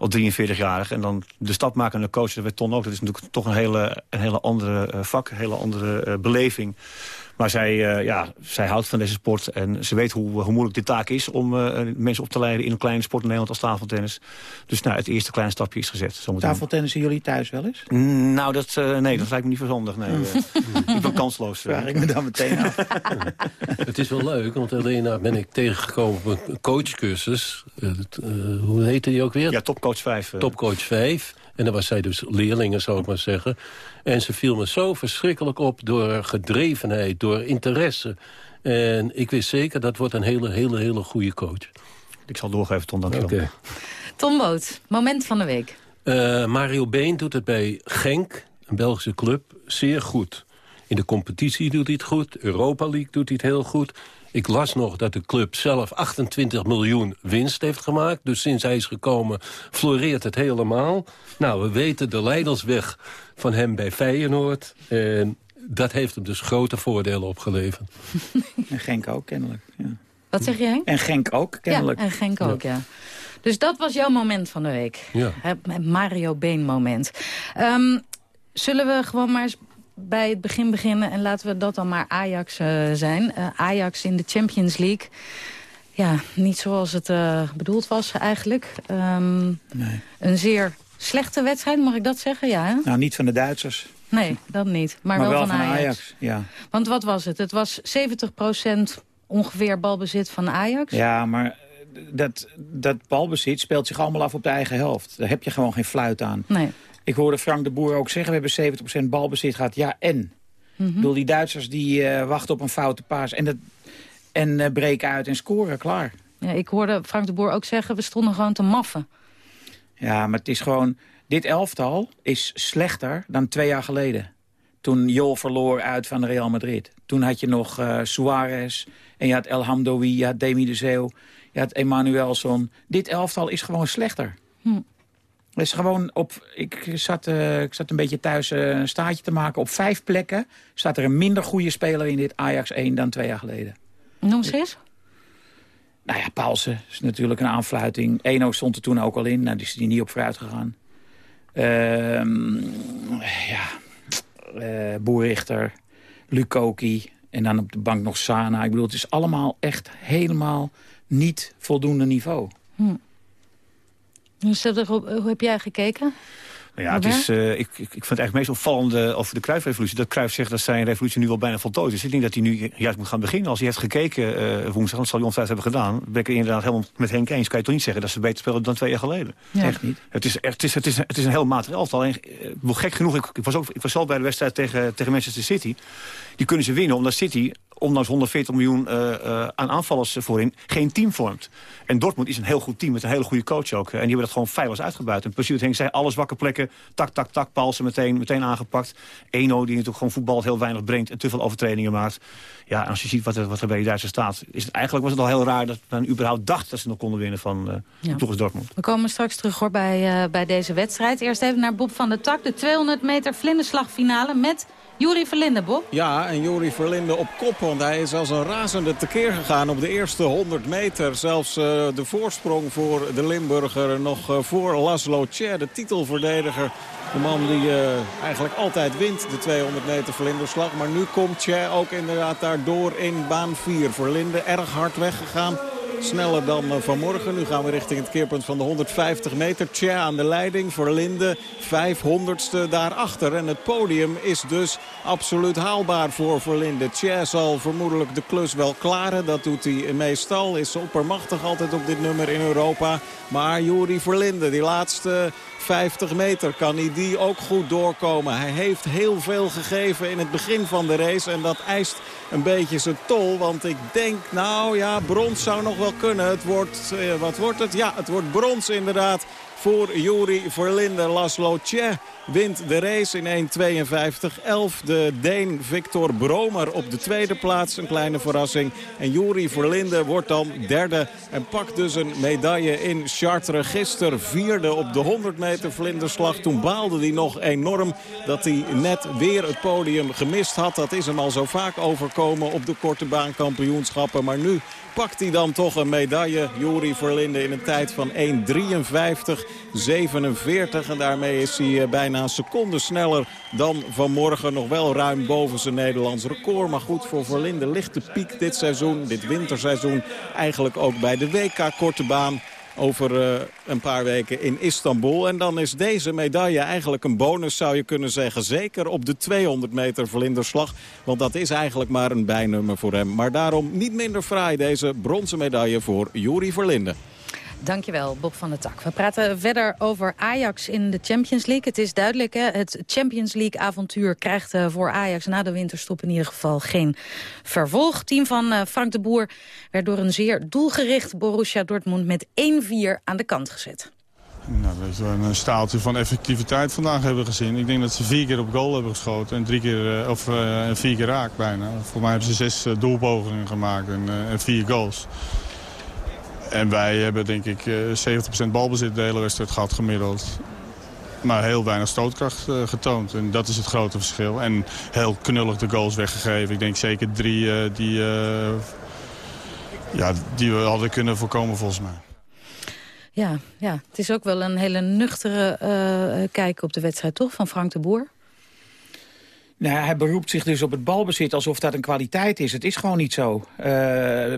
Al 43-jarig. En dan de stap maken naar de coach, dat weet Ton ook. Dat is natuurlijk toch een hele, een hele andere vak, een hele andere beleving. Maar zij, uh, ja, zij houdt van deze sport en ze weet hoe, hoe moeilijk dit taak is... om uh, mensen op te leiden in een kleine sport in Nederland als tafeltennis. Dus nou, het eerste kleine stapje is gezet. Zo Tafeltennissen jullie thuis wel eens? Mm, nou, dat, uh, nee, dat lijkt me niet verstandig. Nee. ik ben kansloos. Vraag ik me dan meteen af. het is wel leuk, want alleen ben ik tegengekomen op een coachcursus. hoe heette die ook weer? Ja, Topcoach 5. Topcoach 5. En dan was zij dus leerlingen, zou ik maar zeggen. En ze viel me zo verschrikkelijk op door gedrevenheid, door interesse. En ik wist zeker, dat wordt een hele, hele, hele goede coach. Ik zal doorgeven, Tom, dankjewel. Okay. Tom Boot, moment van de week. Uh, Mario Been doet het bij Genk, een Belgische club, zeer goed. In de competitie doet hij het goed, Europa League doet hij het heel goed. Ik las nog dat de club zelf 28 miljoen winst heeft gemaakt. Dus sinds hij is gekomen floreert het helemaal. Nou, we weten de leidersweg van hem bij Feyenoord. En dat heeft hem dus grote voordelen opgeleverd. En Genk ook, kennelijk. Ja. Wat zeg jij? En Genk ook, kennelijk. Ja, en Genk ook, ja. ja. Dus dat was jouw moment van de week. Ja. Het Mario Been moment. Um, zullen we gewoon maar eens bij het begin beginnen en laten we dat dan maar Ajax uh, zijn. Uh, Ajax in de Champions League. Ja, niet zoals het uh, bedoeld was eigenlijk. Um, nee. Een zeer slechte wedstrijd, mag ik dat zeggen? Ja, hè? Nou, niet van de Duitsers. Nee, dat niet. Maar, maar wel, wel, van, van Ajax. Ajax. Ja. Want wat was het? Het was 70% ongeveer balbezit van Ajax. Ja, maar dat, dat balbezit speelt zich allemaal af op de eigen helft. Daar heb je gewoon geen fluit aan. Nee. Ik hoorde Frank de Boer ook zeggen, we hebben 70% balbezit gehad. Ja, en? Ik bedoel, die Duitsers die eh, wachten op een foute paas en, dat, en eh, breken uit en scoren, klaar. Ja, ik hoorde Frank de Boer ook zeggen, we stonden gewoon te maffen. Ja, maar het is gewoon... Dit elftal is slechter dan twee jaar geleden. Toen Jol verloor uit van Real Madrid. Toen had je nog eh Suarez en je had El Hamdoui, je had Demi de Zeeuw, je had Emanuelson. Dit elftal is gewoon slechter. Hm. Is gewoon op... Ik zat, eh, ik zat een beetje thuis eh, een staartje te maken. Op vijf plekken staat er een minder goede speler in dit Ajax 1 dan twee jaar geleden. Noem eens eens. Nou ja, Paulsen is natuurlijk een aanfluiting. Eno stond er toen ook al in. Nou, die is er niet op vooruit gegaan. Ehm, ja, eh Boerichter, Lukoki en dan op de bank nog Sana. Ik bedoel, het is allemaal echt helemaal niet voldoende niveau. Hm. Dus hoe heb jij gekeken? Nou ja, het is, eh, ik, ik, ik vind het eigenlijk meest opvallende over de Cruijff-revolutie... dat Cruijff zegt dat zijn revolutie nu al bijna voltooid is. Ik denk dat hij nu juist moet gaan beginnen. Als hij heeft gekeken eh, woensdag, dat zal hij ongetwijfeld hebben gedaan... ben ik het inderdaad helemaal met Henk eens. Kan je toch niet zeggen dat ze beter spelen dan twee jaar geleden? Ja. Echt niet. Het is, echt- het is, het is, het is een heel matig elftal. En, eh, gek genoeg, ik, ik, was ook, ik was al bij de wedstrijd tegen, tegen Manchester City. Die kunnen ze winnen, omdat City, ondanks 140 miljoen eh, eh, aan aanvallers voorin, geen team vormt. En Dortmund is een heel goed team, met een hele goede coach ook. En die hebben dat gewoon feilloos uitgebuit. En precies Henk zei, alle zwakke plekken, tak, tak, tak, Paulsen meteen, meteen aangepakt. Eno, die natuurlijk gewoon voetbal heel weinig brengt en te veel overtredingen maakt. Ja, en als je ziet wat er, wat er bij die Duitse staat, is het, eigenlijk was het al heel raar dat men überhaupt dacht dat ze nog konden winnen van uh, Ja. Dortmund. We komen straks terug hoor, bij, bij deze wedstrijd. Eerst even naar Bob van der Tak. De 200 meter vlinderslagfinale met Juri Verlinde, Bob. Ja, en Jori Verlinde op kop, want hij is als een razende tekeer gegaan op de eerste 100 meter. Zelfs eh, de voorsprong voor de Limburger nog eh, voor Laszlo Tjer, de titelverdediger. De man die eh, eigenlijk altijd wint, de 200 meter Verlinderslag. Maar nu komt Tjer ook inderdaad daardoor in baan 4. Verlinde erg hard weggegaan. Sneller dan eh, vanmorgen. Nu gaan we richting het keerpunt van de 150 meter. Tjer aan de leiding. Verlinde 500ste daarachter. En het podium is dus absoluut haalbaar voor Verlinde. Tjer zal vermoedelijk de klus wel klaren. Dat doet hij meestal. Is oppermachtig altijd op dit nummer in Europa. Maar Juri Verlinde, die laatste 50 meter, kan hij die ook goed doorkomen. Hij heeft heel veel gegeven in het begin van de race. En dat eist een beetje zijn tol. Want ik denk, nou ja, brons zou nog wel kunnen. Het wordt, eh, wat wordt het? Ja, het wordt brons inderdaad voor Juri Verlinde. Laszlo Tje wint de race in 1.52.11. De Deen Victor Bromer op de tweede plaats. Een kleine verrassing. En Juri Verlinde wordt dan derde. En pakt dus een medaille in Chartres. Gisteren vierde op de 100 meter vlinderslag. Toen baalde hij nog enorm dat hij net weer het podium gemist had. Dat is hem al zo vaak overkomen op de korte baankampioenschappen. Maar nu pakt hij dan toch een medaille. Juri Verlinde in een tijd van 1.53.47. En daarmee is hij eh, bijna een seconde sneller dan vanmorgen. Nog wel ruim boven zijn Nederlands record. Maar goed, voor Verlinde ligt de piek dit seizoen, dit winterseizoen... eigenlijk ook bij de WK Korte Baan over eh, een paar weken in Istanbul. En dan is deze medaille eigenlijk een bonus, zou je kunnen zeggen. Zeker op de 200 meter vlinderslag. Want dat is eigenlijk maar een bijnummer voor hem. Maar daarom niet minder fraai deze bronzen medaille voor Juri Verlinde. Dankjewel, Bob van der Tak. We praten verder over Ajax in de Champions League. Het is duidelijk, hè? het Champions League-avontuur krijgt eh, voor Ajax... na de winterstop in ieder geval geen vervolg. Team van eh, Frank de Boer werd door een zeer doelgericht Borussia Dortmund... met 1-4 aan de kant gezet. Nou, dat we een staaltje van effectiviteit vandaag hebben gezien. Ik denk dat ze vier keer op goal hebben geschoten en drie keer, eh, of, eh, vier keer raak bijna. Voor mij hebben ze zes eh, doelpogingen gemaakt eh, en vier goals. En wij hebben denk ik eh, 70% balbezit de hele wedstrijd gehad gemiddeld. Maar heel weinig stootkracht eh, getoond. En dat is het grote verschil. En heel knullig de goals weggegeven. Ik denk zeker drie eh, die, eh, ja, die we hadden kunnen voorkomen volgens mij. Ja, ja, het is ook wel een hele nuchtere eh, kijk op de wedstrijd, toch, van Frank de Boer? Nou, hij beroept zich dus op het balbezit alsof dat een kwaliteit is. Het is gewoon niet zo. Uh,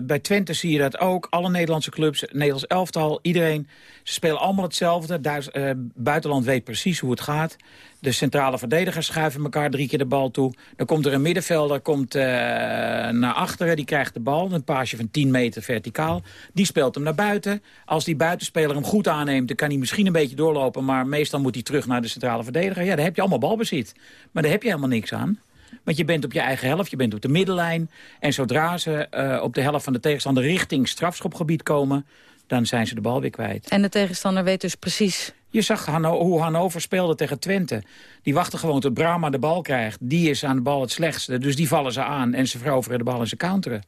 bij Twente zie je dat ook. Alle Nederlandse clubs, Nederlands elftal, iedereen. Ze spelen allemaal hetzelfde. Duits, uh, buitenland weet precies hoe het gaat. De centrale verdedigers schuiven elkaar drie keer de bal toe. Dan komt er een middenvelder komt, uh, naar achteren. Die krijgt de bal. Een paasje van 10 meter verticaal. Die speelt hem naar buiten. Als die buitenspeler hem goed aanneemt... dan kan hij misschien een beetje doorlopen. Maar meestal moet hij terug naar de centrale verdediger. Ja, daar heb je allemaal balbezit. Maar daar heb je helemaal niks aan. Want je bent op je eigen helft, je bent op de middenlijn. En zodra ze eh, op de helft van de tegenstander richting strafschopgebied komen... dan zijn ze de bal weer kwijt. En de tegenstander weet dus precies... Je zag hoe Hannover speelde tegen Twente. Die wachten gewoon tot Brahma de bal krijgt. Die is aan de bal het slechtste, dus die vallen ze aan... en ze veroveren de bal en ze counteren.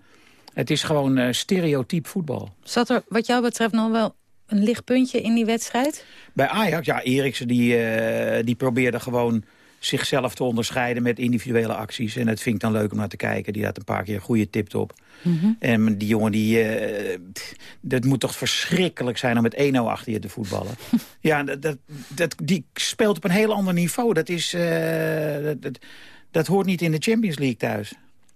Het is gewoon uh, stereotyp voetbal. Zat er wat jou betreft nog wel een lichtpuntje in die wedstrijd? Bij Ajax, ja, Eriksen die, uh, die probeerde gewoon zichzelf te onderscheiden met individuele acties. En het vind ik dan leuk om naar te kijken. Die had een paar keer een goede tip op. Mm -hmm. En die jongen, die, uh, dat moet toch verschrikkelijk zijn om met 1-0 achter je te voetballen. ja, dat, dat, dat, die speelt op een heel ander niveau. Dat, is, uh, dat, dat, dat hoort niet in de Champions League thuis.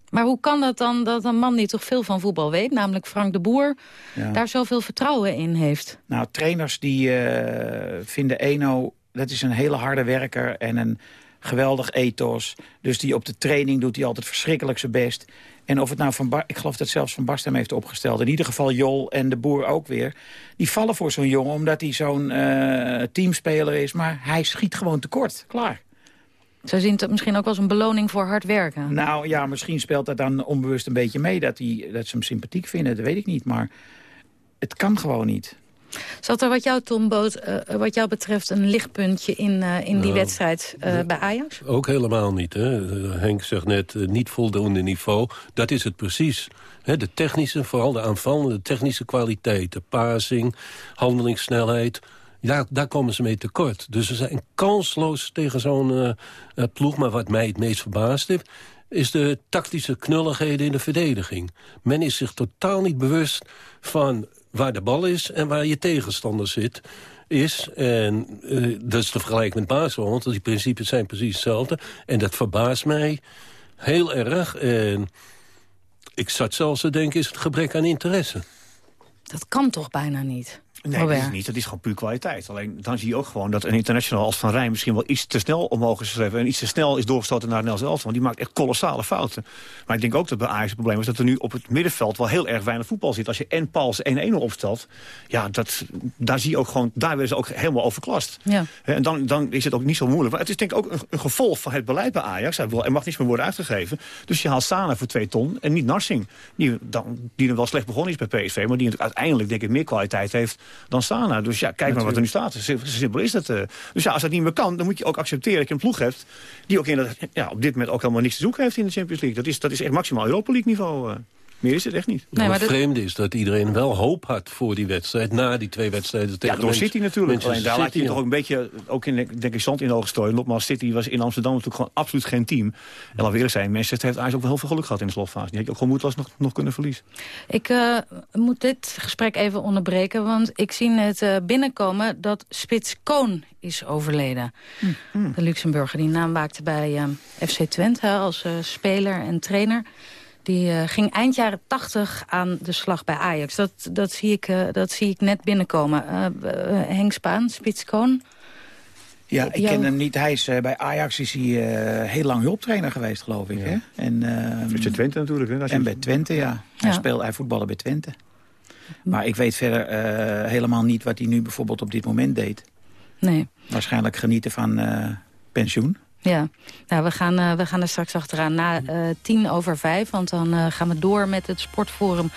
Maar hoe kan dat dan dat een man die toch veel van voetbal weet... namelijk Frank de Boer, ja. daar zoveel vertrouwen in heeft? Nou, trainers die uh, vinden Eno... dat is een hele harde werker en een geweldig ethos. Dus die op de training doet hij altijd verschrikkelijk zijn best. En of het nou van Bar ik geloof dat zelfs Van Basten hem heeft opgesteld. In ieder geval Jol en de Boer ook weer. Die vallen voor zo'n jongen omdat hij zo'n uh, teamspeler is. Maar hij schiet gewoon tekort. Klaar. Ze zien het misschien ook als een beloning voor hard werken. Nou ja, misschien speelt dat dan onbewust een beetje mee... dat, die, dat ze hem sympathiek vinden, dat weet ik niet. Maar het kan gewoon niet. Zat er wat jou, Tom Boot, uh, wat jou betreft een lichtpuntje in, uh, in die nou, wedstrijd uh, bij Ajax? Ook helemaal niet. Hè? Henk zegt net, niet voldoende niveau. Dat is het precies. Hè, de technische, vooral de aanvallende technische kwaliteit. De passing, handelingssnelheid... Ja, daar komen ze mee tekort. Dus ze zijn kansloos tegen zo'n ploeg. Maar wat mij het meest verbaasd heeft... is de tactische knulligheden in de verdediging. Men is zich totaal niet bewust van waar de bal is... en waar je tegenstander zit is. En uh, dat is te vergelijken met Basel, want die principes zijn precies hetzelfde. En dat verbaast mij heel erg. En ik zat zelfs te denken, is het gebrek aan interesse. Dat kan toch bijna niet? Nee, dat is niet. Dat is gewoon puur kwaliteit. Alleen dan zie je ook gewoon dat een international als Van Rijn... misschien wel iets te snel omhoog is geschreven... en iets te snel is doorgestoten naar Nederlands elftal. Want die maakt echt kolossale fouten. Maar ik denk ook dat bij Ajax het probleem is... dat er nu op het middenveld wel heel erg weinig voetbal zit. Als je en Pals 1-1 opstelt... ja, dat, daar zie je ook gewoon... daar werden ze ook helemaal overklast. Ja. En dan, dan is het ook niet zo moeilijk. Maar het is denk ik ook een, een gevolg van het beleid bij Ajax. Er mag niets meer worden uitgegeven. Dus je haalt Sana voor twee ton en niet Narsing. Die, dan, die er wel slecht begonnen is bij PSV... maar die uiteindelijk denk ik meer kwaliteit heeft dan Sana. Dus ja, kijk Natuurlijk. maar wat er nu staat. Zo simpel is dat. Uh. Dus ja, als dat niet meer kan, dan moet je ook accepteren dat je een ploeg hebt... die ook in dat, ja, op dit moment ook helemaal niks te zoeken heeft in de Champions League. Dat is, dat is echt maximaal Europa League niveau. Meer is het echt niet. Nee, maar het vreemde is dat iedereen wel hoop had voor die wedstrijd... na die twee wedstrijden tegen Ja, door City natuurlijk. Alleen daar laat je toch ook een beetje... ook in, denk ik, zand in de ogen strooien. Nogmaals, City was in Amsterdam natuurlijk gewoon absoluut geen team. En eerlijk zijn, Manchester heeft eigenlijk ook wel heel veel geluk gehad in de slotfase. Die had je ook gewoon moeiteloos nog, nog kunnen verliezen. Ik uh, moet dit gesprek even onderbreken, want ik zie net uh, binnenkomen... dat Spits Koon is overleden. Mm. De Luxemburger die naam waakte bij uh, FC Twente als speler en trainer... Die uh, ging eind jaren tachtig aan de slag bij Ajax. Dat, dat, zie, ik, uh, dat zie ik net binnenkomen. Uh, Henk Spaan, Spitskoon. Ja, ik ken hem niet. Hij is, bij Ajax is hij heel lang hulptrainer geweest, geloof ik. Ja. Hè? En, bij Twente natuurlijk. Hè? En bij Twente, ja. Hij, ja. speelt, hij voetballen bij Twente. Maar ik weet verder helemaal niet wat hij nu bijvoorbeeld op dit moment deed. Nee. Waarschijnlijk genieten van pensioen. Ja, nou, we, gaan, uh, we gaan er straks achteraan na uh, tien over vijf. Want dan uh, gaan we door met het sportforum.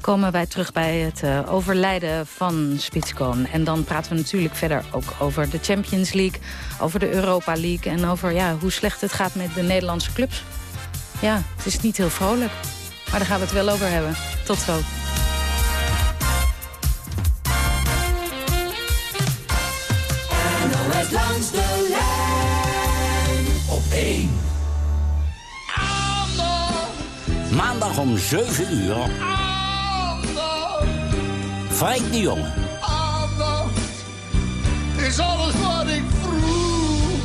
Komen wij terug bij het overlijden van Spitskoon. En dan praten we natuurlijk verder ook over de Champions League. Over de Europa League. En over ja, hoe slecht het gaat met de Nederlandse clubs. Ja, het is niet heel vrolijk. Maar daar gaan we het wel over hebben. Tot zo. Maandag om 7 uur. Frank de Jonge. Aandacht is alles wat ik vroeg.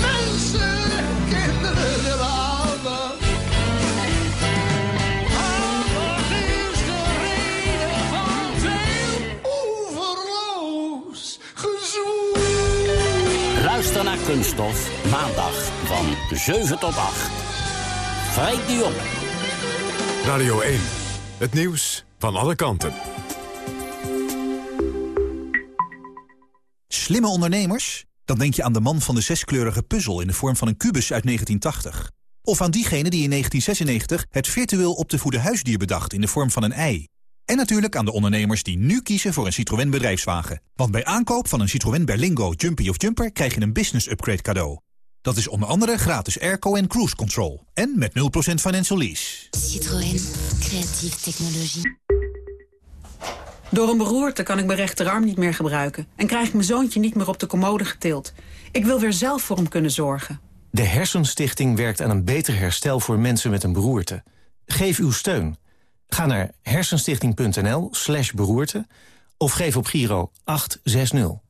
Mensen, kinderen willen aandacht. Aandacht is de reden van veel oeverloos gezoek. Luister naar Kunststof. Maandag van 7 tot 8. Frank de Jonge. Radio 1. Het nieuws van alle kanten. Slimme ondernemers? Dan denk je aan de man van de zeskleurige puzzel in de vorm van een kubus uit 1980. Of aan diegene die in 1996 het virtueel op te voeden huisdier bedacht in de vorm van een ei. En natuurlijk aan de ondernemers die nu kiezen voor een Citroën bedrijfswagen. Want bij aankoop van een Citroën Berlingo, Jumpy of Jumper krijg je een business upgrade cadeau. Dat is onder andere gratis airco en cruise control. En met 0% financial lease. Citroën. Creatieve technologie. Door een beroerte kan ik mijn rechterarm niet meer gebruiken... en krijg ik mijn zoontje niet meer op de commode getild. Ik wil weer zelf voor hem kunnen zorgen. De Hersenstichting werkt aan een beter herstel voor mensen met een beroerte. Geef uw steun. Ga naar hersenstichting.nl slash beroerte... of geef op Giro 860.